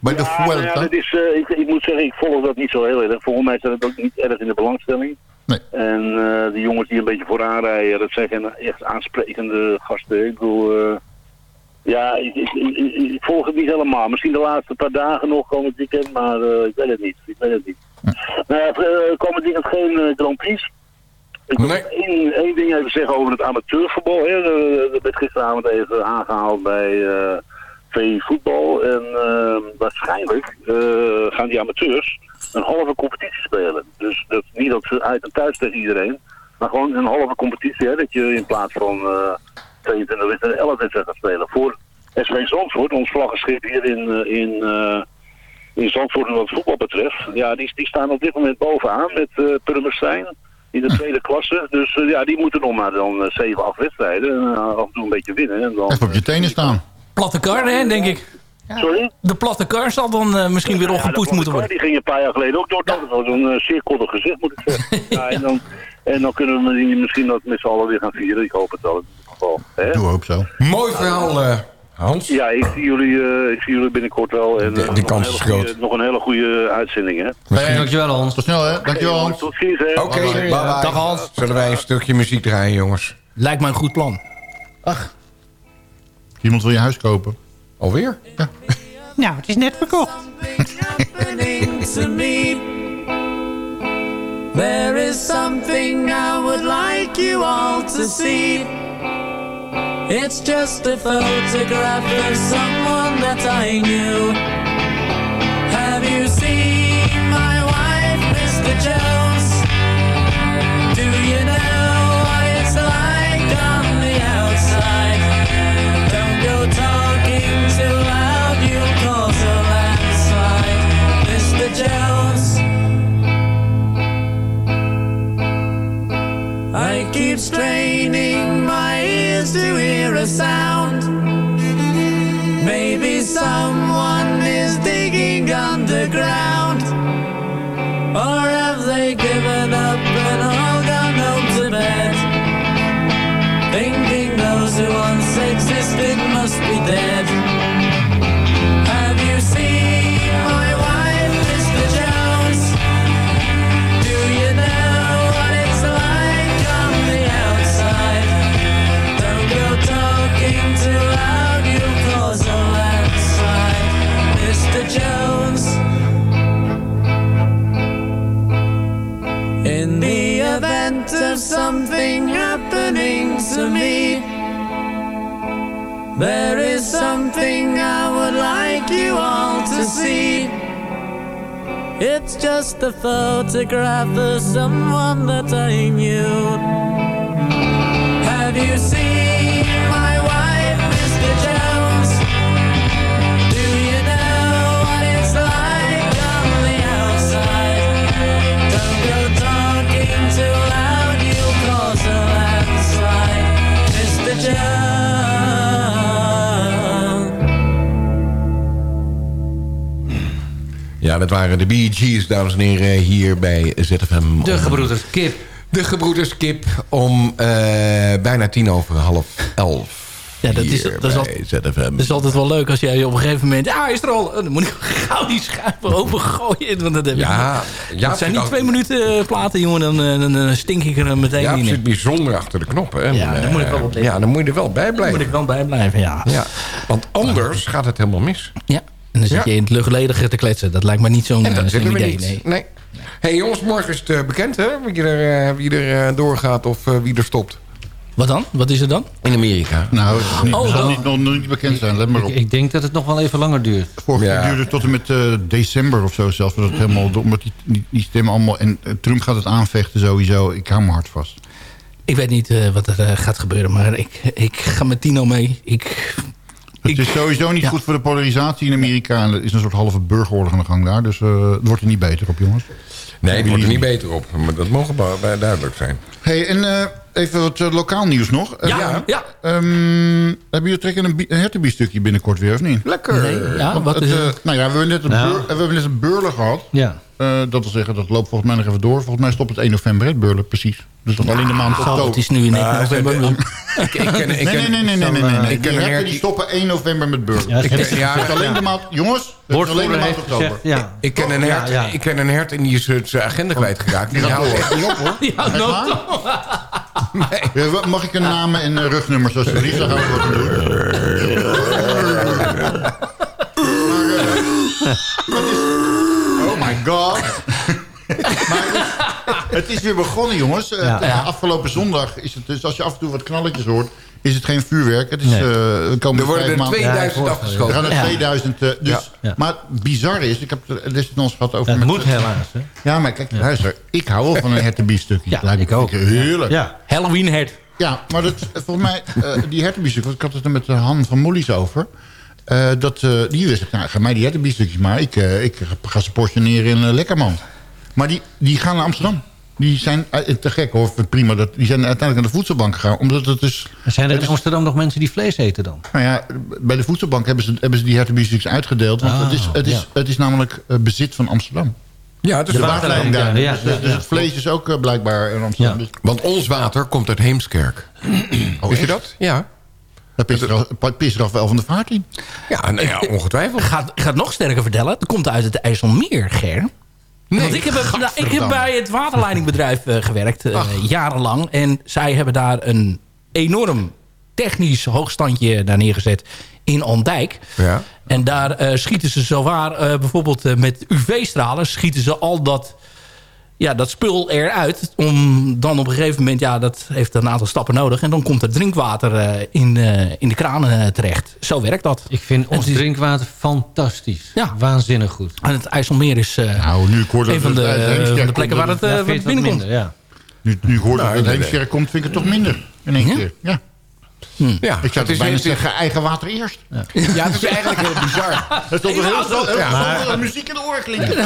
Bij de ja, nou ja, dat is, eh, ik, ik moet zeggen, ik volg dat niet zo heel erg. Volgens mij staat het ook niet erg in de belangstelling. Nee. En eh die jongens die een beetje vooraan rijden, dat zijn geen echt aansprekende gasten. Ik bedoel, eh, ja, ik, ik, volg het niet helemaal. Misschien de laatste paar dagen nog komend weekend, maar ik weet het niet. Ik weet het niet. Nou ja, eh, komend weekend geen Grand Prix. Ik wil één, één ding even zeggen over het amateurvoetbal. Hè. Dat werd gisteravond even aangehaald bij VI Voetbal. En eh, waarschijnlijk eh, gaan die amateurs een halve competitie spelen. Dus dat, niet dat ze uit en thuis tegen iedereen. Maar gewoon een halve competitie. Hè, dat je in plaats van eh 22 wedstrijden 11 wedstrijden gaat spelen. Voor SV Zandvoort, ons vlaggenschip hier in, eh, in, eh, in Zandvoort wat voetbal betreft. Ja, die, die staan op dit moment bovenaan met uh, Purmerstein in de tweede klasse. Dus ja, die moeten nog maar dan eh, 7, 8 wedstrijden. En af en toe een beetje winnen. En dan, Even op je tenen staan. Platte kar, hè, denk ik. Sorry? De platte kar zal dan eh, misschien weer opgepoetst moeten worden. Die ging een paar jaar geleden ook door. Dat was een uh, zeer kortig gezicht, moet ik zeggen. ja, en, dan, en dan kunnen we misschien dat met z'n allen weer gaan vieren. Ik hoop het wel. In ieder geval. Hè? Doe hoop zo. Mooi verhaal, eh, Hans. Ja, ik zie jullie, eh, ik zie jullie binnenkort wel. En, De- eh, kans een is hele groot. goede- Nog een hele goede uitzending, hè? Hey, dankjewel Hans. Tot snel, hè? Dankjewel, Hans. Tot ziens, hè? Oké, bye bye. Dag, Hans. Zullen wij een stukje muziek draaien, jongens? Lijkt mij een goed plan. Iemand wil je huis kopen. Alweer? Ja. Nou, het is net verkocht. There is something I would like you all to see. It's just a photograph of someone that I knew. Have you seen my wife, Mr. Jones? keep straining my ears to hear a sound. Maybe someone is digging underground. Something happening to me, there is something I would like you all to see. It's just a photograph of someone that I knew. Have you seen dat waren de Bee Gees, dames en heren, hier bij ZFM. De gebroeders Kip. De gebroeders Kip om eh, bijna tien over half elf. Ja, dat is, dat, is altijd, ZFM. dat is altijd wel leuk als jij op een gegeven moment... Ja, hij is er al. Oh, Dan moet ik gauw die schuiven opengooien. Want dat heb Ja, ik, ja, het zijn niet twee minuten eh, platen, jongen. Dan, eh, dan, eh, stink ik er meteen Ja, in. het zit bijzonder achter de knoppen. En, Ja, daar moet ik wel op. Ja, dan moet je er wel bij Daar blijven. moet ik wel bij blijven, ja. Ja, want anders gaat het helemaal mis. Ja, en dan zit Ja. je in het luchtledige te kletsen. Dat lijkt me niet zo'n eh, idee. niet. Nee. Nee. hey, jongens, morgen is het eh, bekend hè? Wie er, eh, wie er eh, doorgaat of wie er stopt. Wat dan? Wat is er dan? In Amerika. Nou, het niet, Oh, zal niet, nog, nog niet bekend zijn. Let maar op. Ik, ik denk dat het nog wel even langer duurt. Vorige keer Ja. duurde het tot en met eh, december of zo zelfs. Dat het helemaal, omdat die, die, die stemmen allemaal... En eh, Trump gaat het aanvechten sowieso. Ik hou me hard vast. Ik weet niet eh, wat er gaat gebeuren, maar ik, ik ga met Tino mee. Ik, Het Ik- is sowieso niet ja. goed voor de polarisatie in Amerika. En er is een soort halve burgeroorlog aan de gang daar. Dus eh, het wordt er niet beter op, jongens. Nee, het wordt er niet beter op. Maar dat mogen duidelijk zijn. hey, en eh, even wat eh, lokaal nieuws nog. Eh, ja, ja. ehm, hebben jullie trekken een, een hertenbiestukje binnenkort weer, of niet? Lekker. Nee, ja, wat Het, is het? nou ja, we hebben net een, Nou. beur- we hebben net een beurler gehad. Ja. Eh, dat wil zeggen, dat loopt volgens mij nog even door. Volgens mij stopt het 1 november, het beurlen, precies. Dus nog alleen de maand Zal, het oktober. is nu in Ah, november. ze- Ik, ik ken, ik Nee, nee, nee, nee, nee, nee, nee. Ik Die ken herten her- die stoppen 1 november met beurlen. Ja, Ik het ken- ja, het is alleen ja. de maand... Jongens, het is alleen de maand oktober. gezegd, ja. Ik ken, een hert, ja. ik ken een hert en die is zijn agenda kwijtgeraakt. Die Die gaat houdt door. echt niet op hoor. Ja, Echt no, Mag ik een naam en uh, rugnummers alsjeblieft? Dan gaan we wat doen. Maar, eh, het is- Oh my god. maar het is, het is weer begonnen, jongens. Eh, Ja. eh, Afgelopen zondag is het dus, als je af en toe wat knalletjes hoort... is het geen vuurwerk. Het is, Nee. eh, we komen Er worden vijf er maanden- 2000 Ja, Er afgeschoten. gaan er Ja. 2000. eh, dus, Ja. Maar bizar is, ik heb het is ons gehad over... Het moet helaas. Hè? Ja, maar kijk, luister. Ik hou wel van een hertenbiefstukje. Ja, ik ook. Heerlijk. Ja. Halloween hert. Ja, maar dat, volgens mij, eh die hertenbiefstuk, want ik had het er met de Han van Mollies over. eh, dat, eh, die wist, nou, ga mij die hertenbiefstukjes maar. Ik, eh, ik ga ze portioneren in uh, Lekkerman. Maar die, die gaan naar Amsterdam. Die zijn eh, te gek hoor, prima. Dat, die zijn uiteindelijk naar de voedselbank gegaan. Omdat het dus... Zijn er het in is- Amsterdam nog mensen die vlees eten dan? nou ja, bij de voedselbank hebben ze, hebben ze die hertenbiefstukjes uitgedeeld. Want Ah, het, is, het, is, ja. het is namelijk eh, bezit van Amsterdam. Ja, het is De waterleiding daar. ja, dus, ja, dus het vlees is ook eh, blijkbaar in Amsterdam. Ja. Dus, Want ons water komt uit Heemskerk. Wist je dat? Ja. daar pist er, wel van de vaart in. Ja, nou ja, ongetwijfeld. Ik ga, ik ga het nog sterker vertellen. Het komt uit het IJsselmeer, Ger. Want ik heb, nou, ik heb bij het waterleidingbedrijf eh, gewerkt, eh, jarenlang. En zij hebben daar een enorm technisch hoogstandje daar neergezet in Ondijk. Ja. En daar eh, schieten ze zowaar, bijvoorbeeld met UV-stralen... schieten ze al dat, ja, dat spul eruit. Om dan op een gegeven moment, ja, dat heeft een aantal stappen nodig... en dan komt er drinkwater eh, in, eh, in de kranen eh, terecht. Zo werkt dat. Ik vind ons Het is- drinkwater fantastisch. Ja. Waanzinnig goed. En het IJsselmeer is eh, Nou, nu ik hoor dat een van de, het van de plekken waar het Ja, het binnenkomt. minder, ja. Nu, nu ik hoor dat Nou, het nee, Heemskerk komt, vind ik het toch minder. In één Ja? keer. Ja. Ja, Ik zou het is bijna het is- zeggen, eigen water eerst. Ja, het is eigenlijk heel bizar. Dat is toch heel Ja. veel muziek in de oren klinken.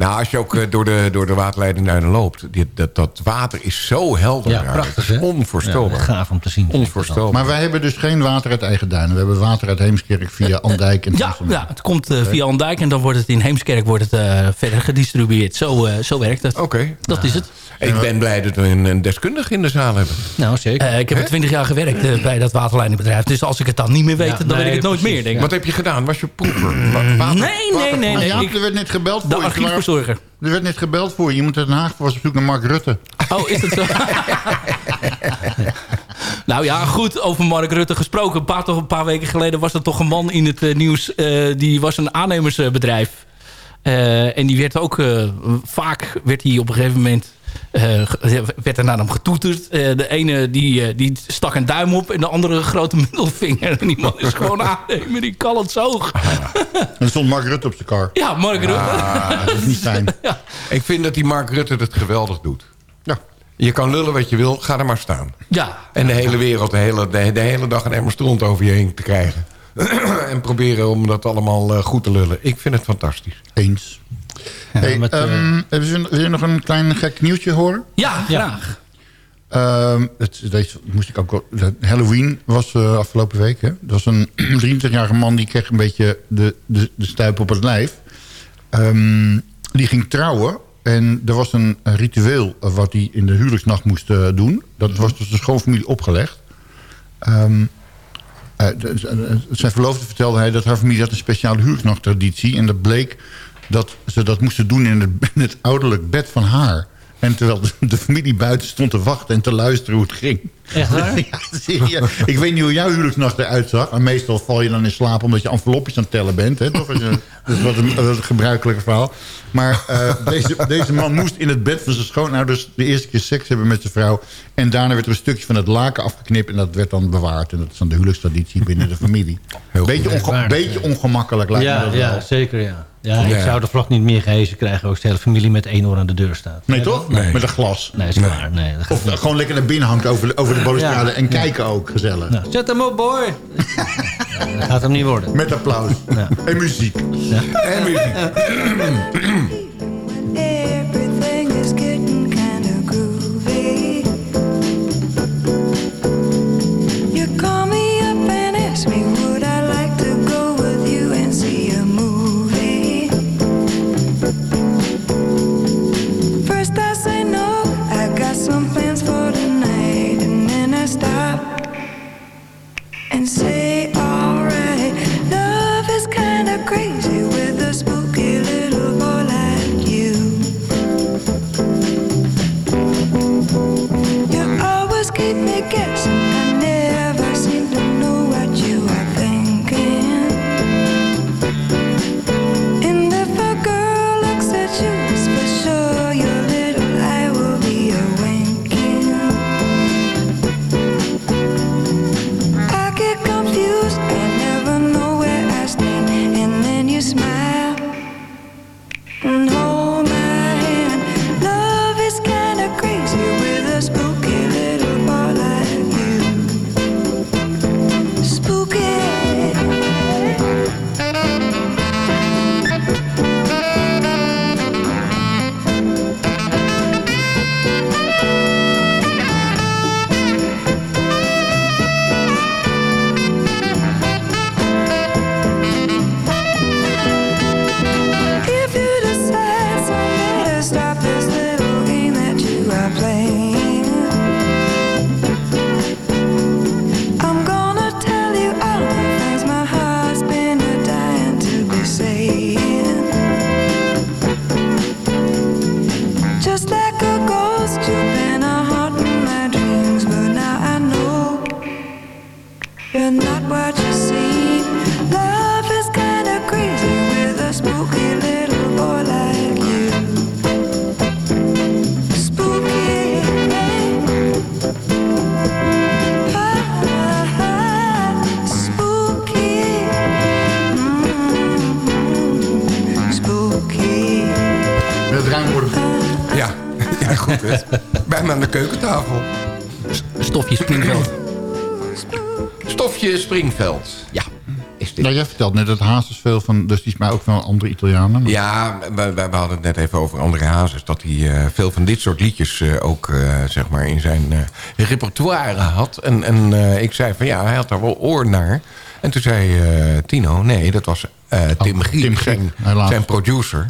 Nou, als je ook eh, door de, door de waterleidingduinen loopt... Die, dat, dat water is zo helder. Ja, daar. prachtig, Dat is hè? onvoorstelbaar. Ja, gaaf om te zien. Onvoorstelbaar. Maar wij hebben dus geen water uit eigen duinen. We hebben water uit Heemskerk via Andijk en Ja, ja, het komt eh, via Andijk en dan wordt het in Heemskerk wordt het, eh, verder gedistribueerd. Zo, eh, zo werkt het. Oké. Dat is het. Ik ben blij dat we een, een deskundige in de zaal hebben. Nou, zeker. Eh, ik heb er twintig jaar gewerkt eh, bij dat waterleidingbedrijf. Dus als ik het dan niet meer weet, Ja, dan weet nee, ik het nooit precies, meer. Denk ik. Wat heb je gedaan? Was je proever? Nee, nee, nee. Nee. Er werd net gebeld voor archiefverzorger. Er werd net gebeld voor je. Moet uit Den Haag was op zoek naar Mark Rutte. Oh, is het zo? nou ja, goed, over Mark Rutte gesproken. Een paar, toch een paar weken geleden was er toch een man in het eh, nieuws. eh, die was een aannemersbedrijf. Eh, en die werd ook vaak werd hij op een gegeven moment eh, werd er naar hem getoeterd. Eh, de ene die, eh, die stak een duim op en de andere een grote middelvinger. En die man is gewoon aannemer, die kan het zo. En er stond Mark Rutte op zijn car. Ja, Mark Rutte. Ah, dat is niet fijn. Ik vind dat die Mark Rutte het geweldig doet. Ja. Je kan lullen wat je wil, ga er maar staan. Ja, En de hele wereld de hele, de, de hele dag een emmer stront over je heen te krijgen. en proberen om dat allemaal eh, goed te lullen. Ik vind het fantastisch. Eens. Hey, met, eh, ehm, wil je nog een klein gek nieuwtje horen? ja graag. Ehm, het, deze moest ik ook Halloween was eh, afgelopen week. Hè? Dat was een 23-jarige man die kreeg een beetje de, de, de stuip op het lijf. Ehm, die ging trouwen. En er was een, ritueel wat hij in de huwelijksnacht moest eh, doen. Dat was dus de schoonfamilie opgelegd. Ehm, eh, de- de- zijn verloofde vertelde hij dat haar familie had een speciale huwelijksnachttraditie. En dat bleek dat ze dat moesten doen in het, in het ouderlijk bed van haar. En terwijl de, de familie buiten stond te wachten en te luisteren hoe het ging. Echt waar? Ja, ik weet niet hoe jouw huwelijksnacht eruit zag. En meestal val je dan in slaap omdat je envelopjes aan het tellen bent. Hè? Toch? Dat is wat een, wat een gebruikelijke verhaal. Maar eh, deze, deze man moest in het bed van zijn schoonouders... de eerste keer seks hebben met zijn vrouw. En daarna werd er een stukje van het laken afgeknipt... en dat werd dan bewaard. En dat is dan de huwelijkstraditie binnen de familie. Beetje, onge- Merkwaardig, beetje ongemakkelijk lijkt me Ja, dat ja, wel. zeker ja. Ja, ik zou de vlag niet meer gehezen krijgen als de hele familie met één oor aan de deur staat. Nee, toch? Nee. Met een glas. Nee, is. Nee, Of gewoon lekker naar binnen hangt over, over de balustrade. Ja. En kijken ook, gezellig. Nou, zet hem op, boy! Ja, dat gaat hem niet worden. Met applaus. Ja. En muziek. En muziek. net dat Hazes veel van... Dus die is mij ook van andere Italianen. maar- Ja, we, we, we hadden het net even over André Hazes. Dat hij eh, veel van dit soort liedjes eh, ook eh, zeg maar in zijn eh, repertoire had. En, en eh, ik zei van ja, hij had daar wel oor naar. En toen zei eh, Tino, nee, dat was eh, Tim Griek, Tim Griek, zijn, producer.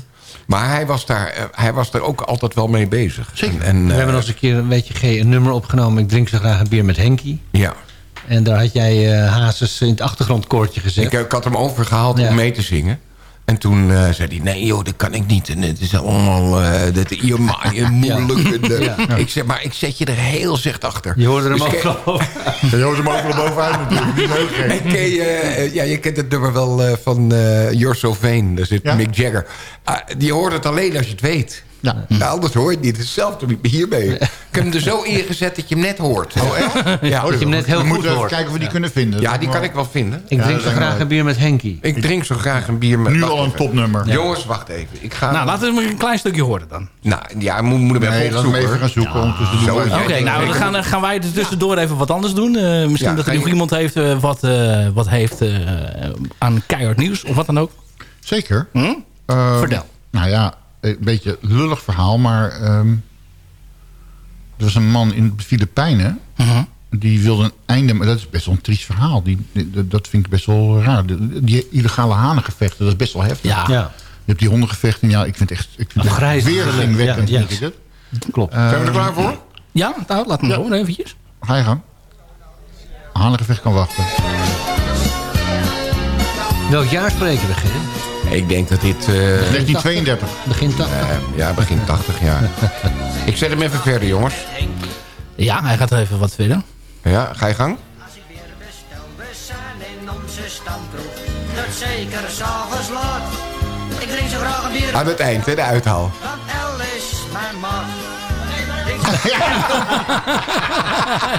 Maar hij was, daar, hij was daar ook altijd wel mee bezig. En, en, We hebben nog eens een keer, weet je, G, een nummer opgenomen. Ik drink zo graag een bier met Henkie. Ja. En daar had jij eh Hazes in het achtergrondkoortje gezet. Ik, ik had hem overgehaald Ja. om mee te zingen. En toen eh, zei hij, nee joh, dat kan ik niet. En het is allemaal eh dat Iermaaien moeilijk. Eh, Ja. Ik zeg, maar ik zet je er heel zacht achter. Je hoorde hem Dus ook geloof. Je hoort hem ook wel bovenuit natuurlijk. Die? En ken je, eh, ja, je kent het nummer wel eh, van eh You're So Vain. Daar zit Ja? Mick Jagger. Ah, die hoort het alleen als je het weet. Ja. Nou, anders hoor je het niet. Hetzelfde hierbij. Ik heb hem er zo ingezet dat je hem net hoort. Oh, echt? Ja, Dat je hem net heel We goed moeten even hoort. kijken of we die kunnen vinden. ja die kan ik wel vinden. Ik Ja, drink zo graag een bier met Henkie. Ik drink zo graag een bier met... Nu al een topnummer. Jongens, wacht even. Ik ga... Nou, laten we een klein stukje horen dan. Nou, ja, moet, moet hem Nee, even opzoeken. even gaan zoeken. Oké, Ja, nou, dan gaan, gaan wij er tussendoor even wat anders doen. Eh, misschien Ja, dat er nog je- iemand heeft eh, wat, eh, wat heeft eh, aan keihard nieuws of wat dan ook. Zeker. Hm? Ehm, Vertel. Nou ja, een beetje een lullig verhaal, maar... ehm, er was een man in de Filipijnen... Mhm. die wilde een einde... maar dat is best wel een triest verhaal. Die, die- dat vind ik best wel raar. Die, die illegale hanengevechten, dat is best wel heftig. Ja. Ja, Je hebt die hondengevechten. Ja, ik vind het echt... Ik vind het Afgrijzelijk. weergangwekkend, Ja, ik het. klopt. Eh, Zijn we er klaar voor? Ja, nou, laat me Ja. horen eventjes. Ga je gang. Hanengevecht kan wachten. Welk jaar spreken we, G? Ik denk dat dit... eh, 1932. Begin 80. eh, ja, begin 80 jaar. ik zet hem even verder, jongens. Ja, hij gaat even wat verder. Ja, ga je gang. We zijn in onze stamkroeg, dat zeker s'avonds laat. Ik drink zo graag een bier, Aan het eind, hè, de uithaal. El is mijn maat.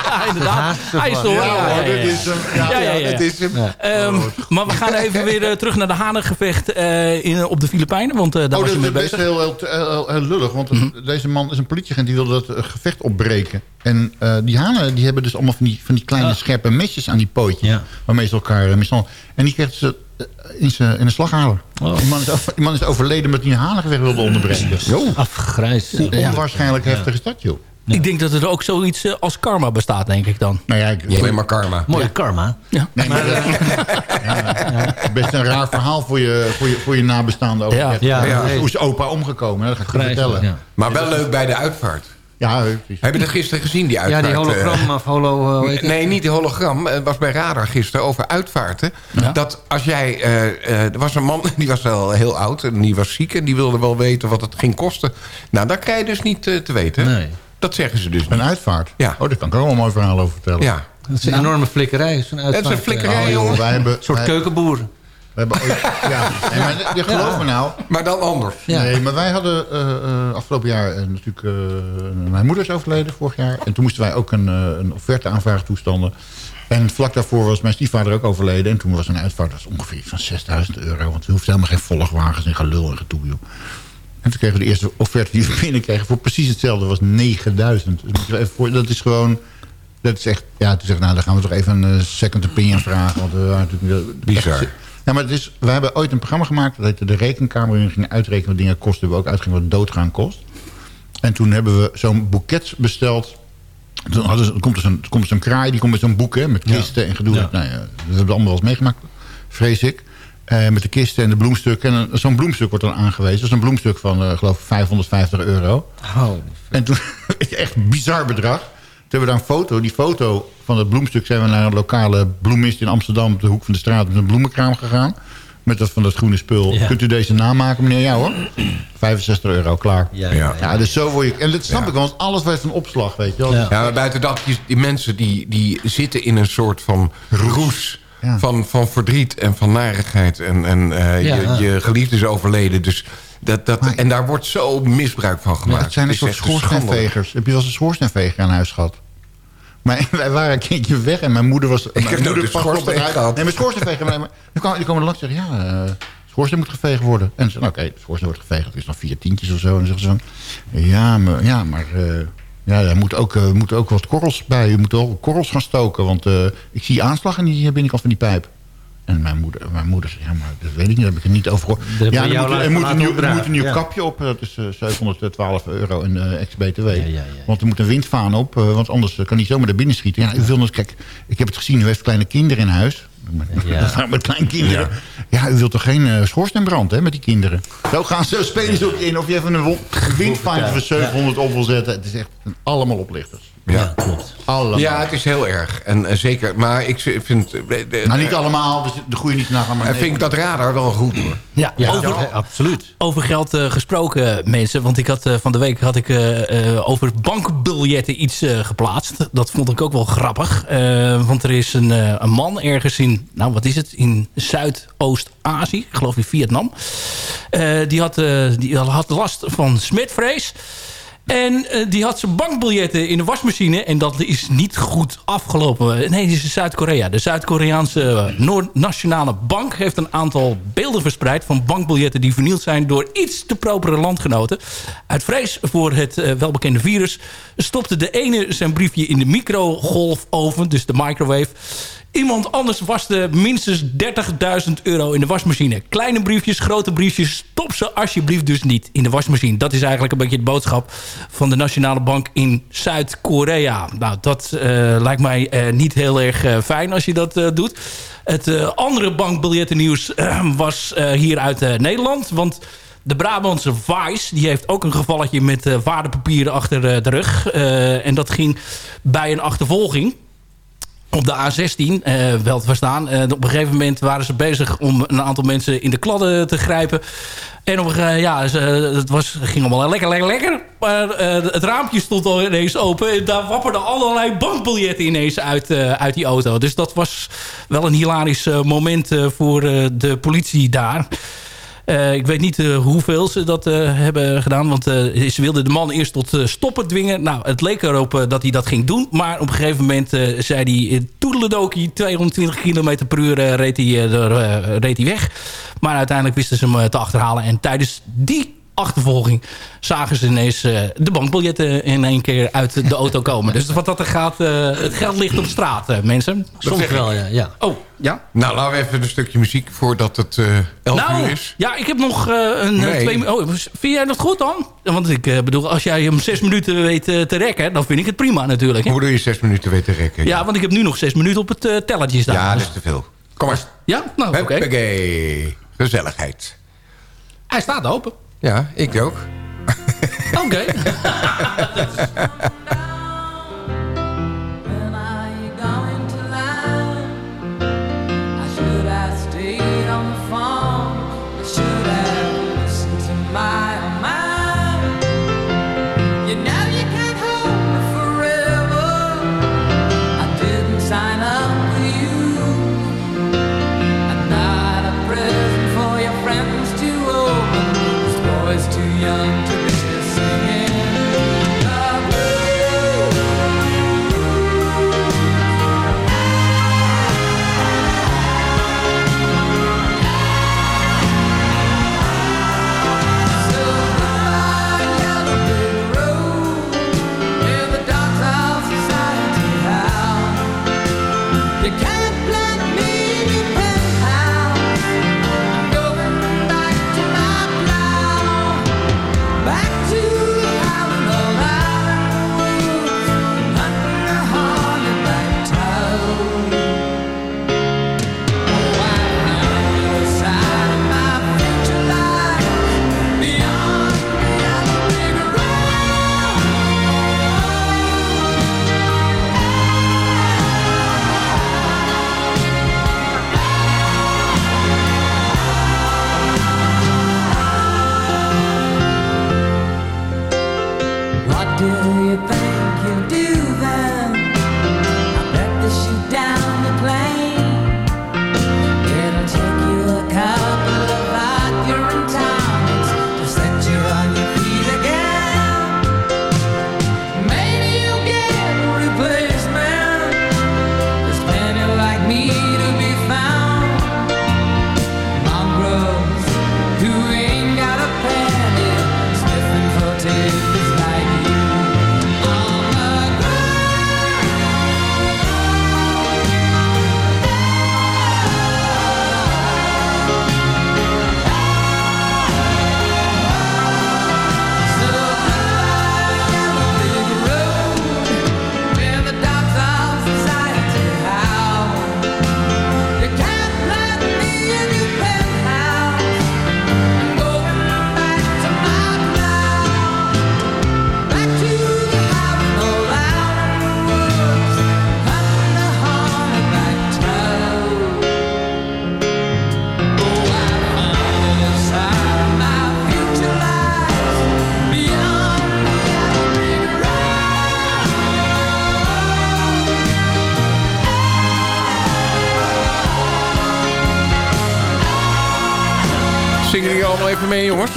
Ja, inderdaad. Hij is hoor. Ja, hoor, dit is hem. Ja. Ja, is hem. Ehm, maar we gaan even weer eh, terug naar de hanengevecht eh, in, op de Filipijnen. Want eh, daar Oh, was dat je is best heel, heel, heel, heel lullig. Want deze man is een politieagent die wilde dat gevecht opbreken. En eh, die hanen die hebben dus allemaal van die, van die kleine scherpe mesjes aan die pootjes. Ja. Waarmee ze elkaar uh, mishandelen. En die kreeg ze in, zijn in een slaghaler. Die, man is over- die man is overleden hij een hanengevecht wilde onderbreken. Afgrijs. Hoe onwaarschijnlijk heftig is dat, joh. Ik denk dat er ook zoiets eh, als karma bestaat, denk ik dan. Nou ja, ik, alleen maar karma. Mooie karma. Ja. Nee, maar, eh, ja, best een raar verhaal voor je, voor je, voor je nabestaanden. Over Ja. Ted. Ja, Hoe is- ja. Hoe is opa omgekomen? hè? Dat ga ik je vertellen. ja. Maar wel leuk bij de uitvaart. Ja, precies. Heb je dat gisteren gezien, die Ja, uitvaart? die hologram of holo... eh? Nee, niet de hologram. Het was bij Radar gisteren over uitvaarten. Dat als jij... eh, eh, er was een man, die was wel heel oud en die was ziek... en die wilde wel weten wat het ging kosten. Nou, dat krijg je dus niet eh, te weten. Nee. Dat zeggen ze dus niet. Een uitvaart? Ja. Oh, daar kan ik ook wel een mooi verhaal over vertellen. Ja. Dat is een enorme flikkerij. Zo'n Het is een flikkerij, eh, Oh, joh, jongen. wij hebben, Een soort wij- keukenboer. We hebben ooit, ja, nee, maar je geloof me nou. Maar dan anders. Ja. Nee, maar wij hadden eh, eh, afgelopen jaar eh, natuurlijk... eh, mijn moeder is overleden vorig jaar. En toen moesten wij ook een, eh, een offerte aanvragen toestanden. En vlak daarvoor was mijn stiefvader ook overleden. En toen was een uitvaart dat was ongeveer van 6000 euro. Want we hoefden helemaal geen volgwagens en gelul en gedoe, joh. En toen kregen we de eerste offerte die we binnenkregen... voor precies hetzelfde, was 9000. Dus dat is gewoon... Dat is echt... Ja, toen zeg ik, nou, dan gaan we toch even een second opinion vragen. Want we waren natuurlijk... Bizar. echt- ja, maar het is, we hebben ooit een programma gemaakt... dat heette de Rekenkamer... waarin we gingen uitrekenen wat dingen kosten. We ook uitgerekend wat doodgaan kost. En toen hebben we zo'n boeket besteld. Toen hadden ze, komt dus er komt dus kraai, die komt met zo'n boek... Hè, met kisten en gedoe. Ja. Nou ja, dat hebben we allemaal wel eens meegemaakt, vrees ik. Eh, met de kisten en de bloemstukken. En een- zo'n bloemstuk wordt dan aangewezen. Dat is een bloemstuk van, eh, geloof ik, 550 euro. Oh, En toen, echt bizar bedrag. Toen hebben we daar een foto. Die foto van het bloemstuk zijn we naar een lokale bloemist in Amsterdam... op de hoek van de straat met een bloemenkraam gegaan. Met dat van dat groene spul. Ja. Kunt u deze namaken, meneer? Ja hoor. 65 euro, klaar. ja, Ja. dus zo word je... En dat snap Ja. ik, want alles werd van opslag, weet je wel. Ja. Ja, maar buiten dat, die, die mensen die, die zitten in een soort van roes... Ja. Van, van verdriet en van narigheid. En, en eh, Ja. je, je geliefde is overleden. Dus dat, dat, Maar- en daar wordt zo misbruik van gemaakt. het zijn een soort een schoorsteenvegers. Heb je wel eens een schoorsteenveger aan huis gehad? Maar wij waren een keertje weg en mijn moeder was... mijn heb nooit moeder een het huis. gehad. Nee, maar schoorsteenveger. maar- Die kwamen, die kwamen langs en zeggen, ja, eh, schoorsteen moet geveegd worden. En ze oké, de schoorsteen wordt geveegd. Het is nog vier tientjes of zo. En dan zeggen ze ja, maar, ja, maar eh, Ja, er moet ook, eh, moeten ook wat korrels bij. Je moet ook korrels gaan stoken. Want ik zie aanslag in die binnenkant van die pijp. En mijn moeder, mijn moeder zei, ja, maar dat weet ik niet, daar heb ik het niet over gehoord. Ja, er moet, er een nieuw, er moet een nieuw Ja. kapje op. Dat is eh, 712 euro en eh ex-BTW. Want er moet een windvaan op, eh, want anders eh, kan hij zomaar naar binnen schieten. Ja, u wil nog, kijk, ik heb het gezien, u heeft kleine kinderen in huis. Ja. met kleinkinderen. Ja. u wilt toch geen eh, schoorsteenbrand hè, met die kinderen? Zo gaan ze spelen ze ook in. Of je even een windvaan voor 700 op wil zetten. Het is echt allemaal oplichters. Ja, klopt. Allemaal. Ja, het is heel erg. En eh, zeker, maar ik vind... eh, de- Nou, niet allemaal, dus de goede niet nagaan. Maar En vind ik dat radar wel goed hoor. Ja, over, absoluut. Over geld eh, gesproken, mensen. Want ik had eh, van de week had ik eh, eh, over bankbiljetten iets eh, geplaatst. Dat vond ik ook wel grappig. Eh, want er is een, eh, een man ergens in, nou wat is het, in Zuidoost-Azië, ik geloof in Vietnam. Eh, die, had, eh, die had last van smetvrees. En eh, die had zijn bankbiljetten in de wasmachine. En dat is niet goed afgelopen. Nee, dit is Zuid-Korea. De Zuid-Koreaanse eh, Noord- Nationale Bank heeft een aantal beelden verspreid... van bankbiljetten die vernield zijn door iets te propere landgenoten. Uit vrees voor het eh, welbekende virus... stopte de ene zijn briefje in de microgolfoven, dus de microwave... Iemand anders waste minstens 30.000 euro in de wasmachine. Kleine briefjes, grote briefjes. Stop ze alsjeblieft dus niet in de wasmachine. Dat is eigenlijk een beetje de boodschap van de Nationale Bank in Zuid-Korea. Nou, dat eh, lijkt mij eh, niet heel erg eh, fijn als je dat doet. Het andere bankbiljettennieuws was hier uit Nederland. Want de Brabantse Vice die heeft ook een gevalletje met waardepapieren achter de rug. En dat ging bij een achtervolging op de A16, eh, wel te verstaan. Eh, op een gegeven moment waren ze bezig om een aantal mensen in de kladden te grijpen. En op ja, het was, ging allemaal lekker, lekker, lekker. Maar eh, het raampje stond al ineens open. En daar wapperden allerlei bankbiljetten ineens uit, uit die auto. Dus dat was wel een hilarisch moment voor de politie daar. Eh, ik weet niet eh, hoeveel ze dat eh, hebben gedaan. Want ze wilden de man eerst tot stoppen dwingen. Nou, het leek erop dat hij dat ging doen. Maar op een gegeven moment zei hij... eh, toedeledokie, 220 km per uur reed, hij, reed hij weg. Maar uiteindelijk wisten ze hem te achterhalen. En tijdens die achtervolging zagen ze ineens eh, de bankbiljetten in één keer uit de auto komen. Dus wat dat er gaat, eh, het geld ligt op straat, eh, mensen. Soms wel, ja. ja. Oh, ja? Nou, laten we even een stukje muziek voordat het eh 11 nou, uur is. ja, ik heb nog eh, een Nee. twee... Oh, vind jij dat goed dan? Want ik eh, bedoel, als jij hem zes minuten weet te rekken... dan vind ik het prima natuurlijk. hè? Hoe doe je zes minuten weten rekken? Ja, want ik heb nu nog zes minuten op het tellertje staan. Ja, dat is te veel. Kom maar. Ja? Nou, oké. Huppakee. Gezelligheid. Hij staat open. Ja, ik ook. Oké.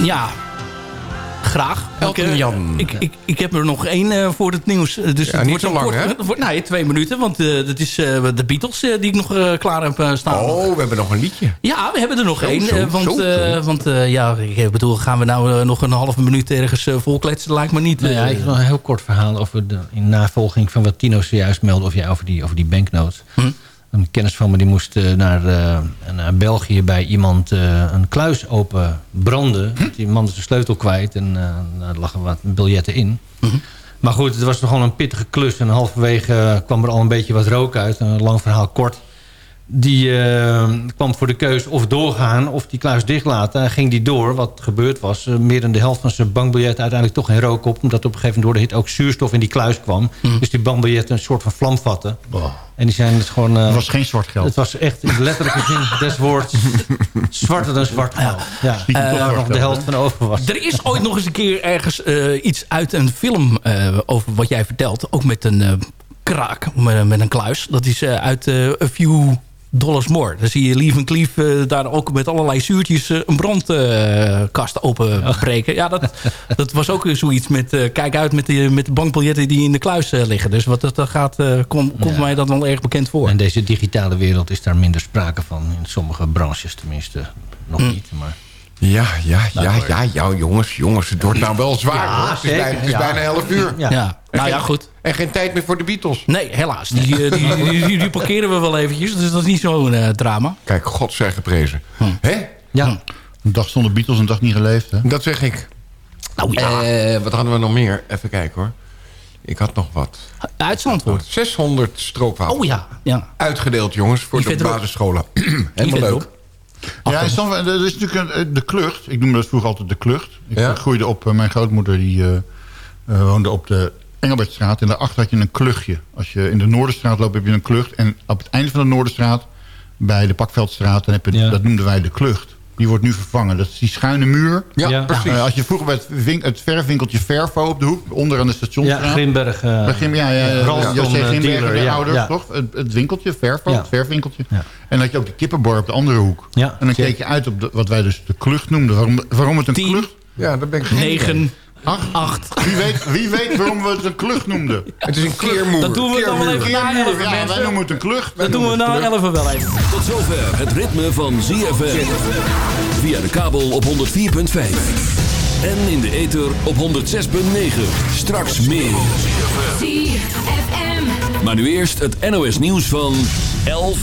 Ja, graag. Eh, Jan. Ik, ik, ik heb er nog één eh, voor het nieuws. Eh, Dus Ja, het niet wordt zo een lang, kort- hè? het wordt- nee, twee minuten. Want eh, dat is eh, de Beatles eh, die ik nog eh, klaar heb staan. Oh, we hebben nog een liedje. Ja, we hebben er nog Zo, één. zo, want zo, eh, want eh, ja, ik bedoel, gaan we nou nog een halve minuut ergens volkletsen? Dat lijkt me niet. Nou ja, ik heb nog een heel kort verhaal over de, in navolging van wat Tino zojuist meldde... Of, ja, over, die, over die banknotes. Hm? Een kennis van me die moest eh, naar, eh, naar België bij iemand eh, een kluis open branden. Hm? Die man is de sleutel kwijt en daar lagen wat biljetten in. Hm? Maar goed, het was toch gewoon een pittige klus. En halverwege kwam er al een beetje wat rook uit. Een lang verhaal kort. Die eh, kwam voor de keus of doorgaan of die kluis dichtlaten. En ging die door, wat gebeurd was. eh, meer dan de helft van zijn bankbiljet uiteindelijk toch geen rook op. Omdat op een gegeven moment door de hit ook zuurstof in die kluis kwam. Dus die bankbiljetten een soort van vlam vatten. En die zijn dus gewoon... eh, Het was geen zwart geld. Het was echt in de letterlijke zin des woords zwarter dan zwart geld. Ja, zwart nog de helft van over was. Er is ooit nog eens een keer ergens eh, iets uit een film eh, over wat jij vertelt. Ook met een kraak, met, met een kluis. Dat is uit eh, A Few Dollars More. Dan zie je Lief en Klief eh, daar ook met allerlei zuurtjes eh, een brandkast openbreken. Ja, dat, dat was ook zoiets met... eh, kijk uit met de, met de bankbiljetten die in de kluis eh, liggen. Dus wat dat, gaat, eh, kom- komt Ja. mij dat wel erg bekend voor. In deze digitale wereld is daar minder sprake van. In sommige branches tenminste. Nog Hm. niet, maar... Ja, ja, ja, ja, ja, jongens, jongens. Het wordt nou wel zwaar. Ja, hoor. Het is, zeker, bijna, het is ja. bijna 11 uur. Ja. Nou ja, geen- goed. En geen tijd meer voor de Beatles. Nee, helaas. Die, eh, die, die, die, die parkeren we wel eventjes. Dus dat is niet zo'n eh, drama. Kijk, God zij geprezen. Hè? Ja. Een dag zonder Beatles, een dag niet geleefd. Hè? Dat zeg ik. Nou ja, Eh, wat hadden we nog meer? Even kijken hoor. Ik had nog wat. uit Zandvoort. 600 stroopwafels. Oh ja, ja. Uitgedeeld, jongens, voor Die de basisscholen. Helemaal leuk. Ja, Stam- er is natuurlijk een, de klucht. Ik noemde dat vroeger altijd de klucht. Ik Ja. groeide op, eh, mijn grootmoeder die eh, eh, woonde op de Engelbertstraat. En daarachter had je een kluchtje. Als je in de Noorderstraat loopt heb je een klucht. En op het einde van de Noorderstraat, bij de Pakveldstraat, dan heb je, Ja. dat noemden wij de klucht. Die wordt nu vervangen. Dat is die schuine muur. Ja, Ja. precies. Eh, als je vroeger bij het, wink- het verfwinkeltje Vervo op de hoek, onder aan de Ja, stationsstraat. Grimberg. Grim, ja, ja, ja, Ralston, José eh, Grimbergen, dealer, de ja, ouders, ja. toch? Het, het winkeltje, Vervo, Ja. het verfwinkeltje. Ja. En dan had je ook de kippenbar op de andere hoek. Ja, en dan keek je uit op de, wat wij dus de klucht noemden. Waarom, waarom het een Tien. klucht? Ja, daar ben ik geen idee. 9, Acht. 8. Wie weet, wie weet waarom we het een klucht noemden? Het is een keermoer. Dat doen we dan wel even na 11, Ja, wij noemen het een klucht. Dat doen we na 11 wel even. Tot zover het ritme van ZFM. Via de kabel op 104.5. En in de ether op 106.9. Straks meer. Maar nu eerst het NOS nieuws van 11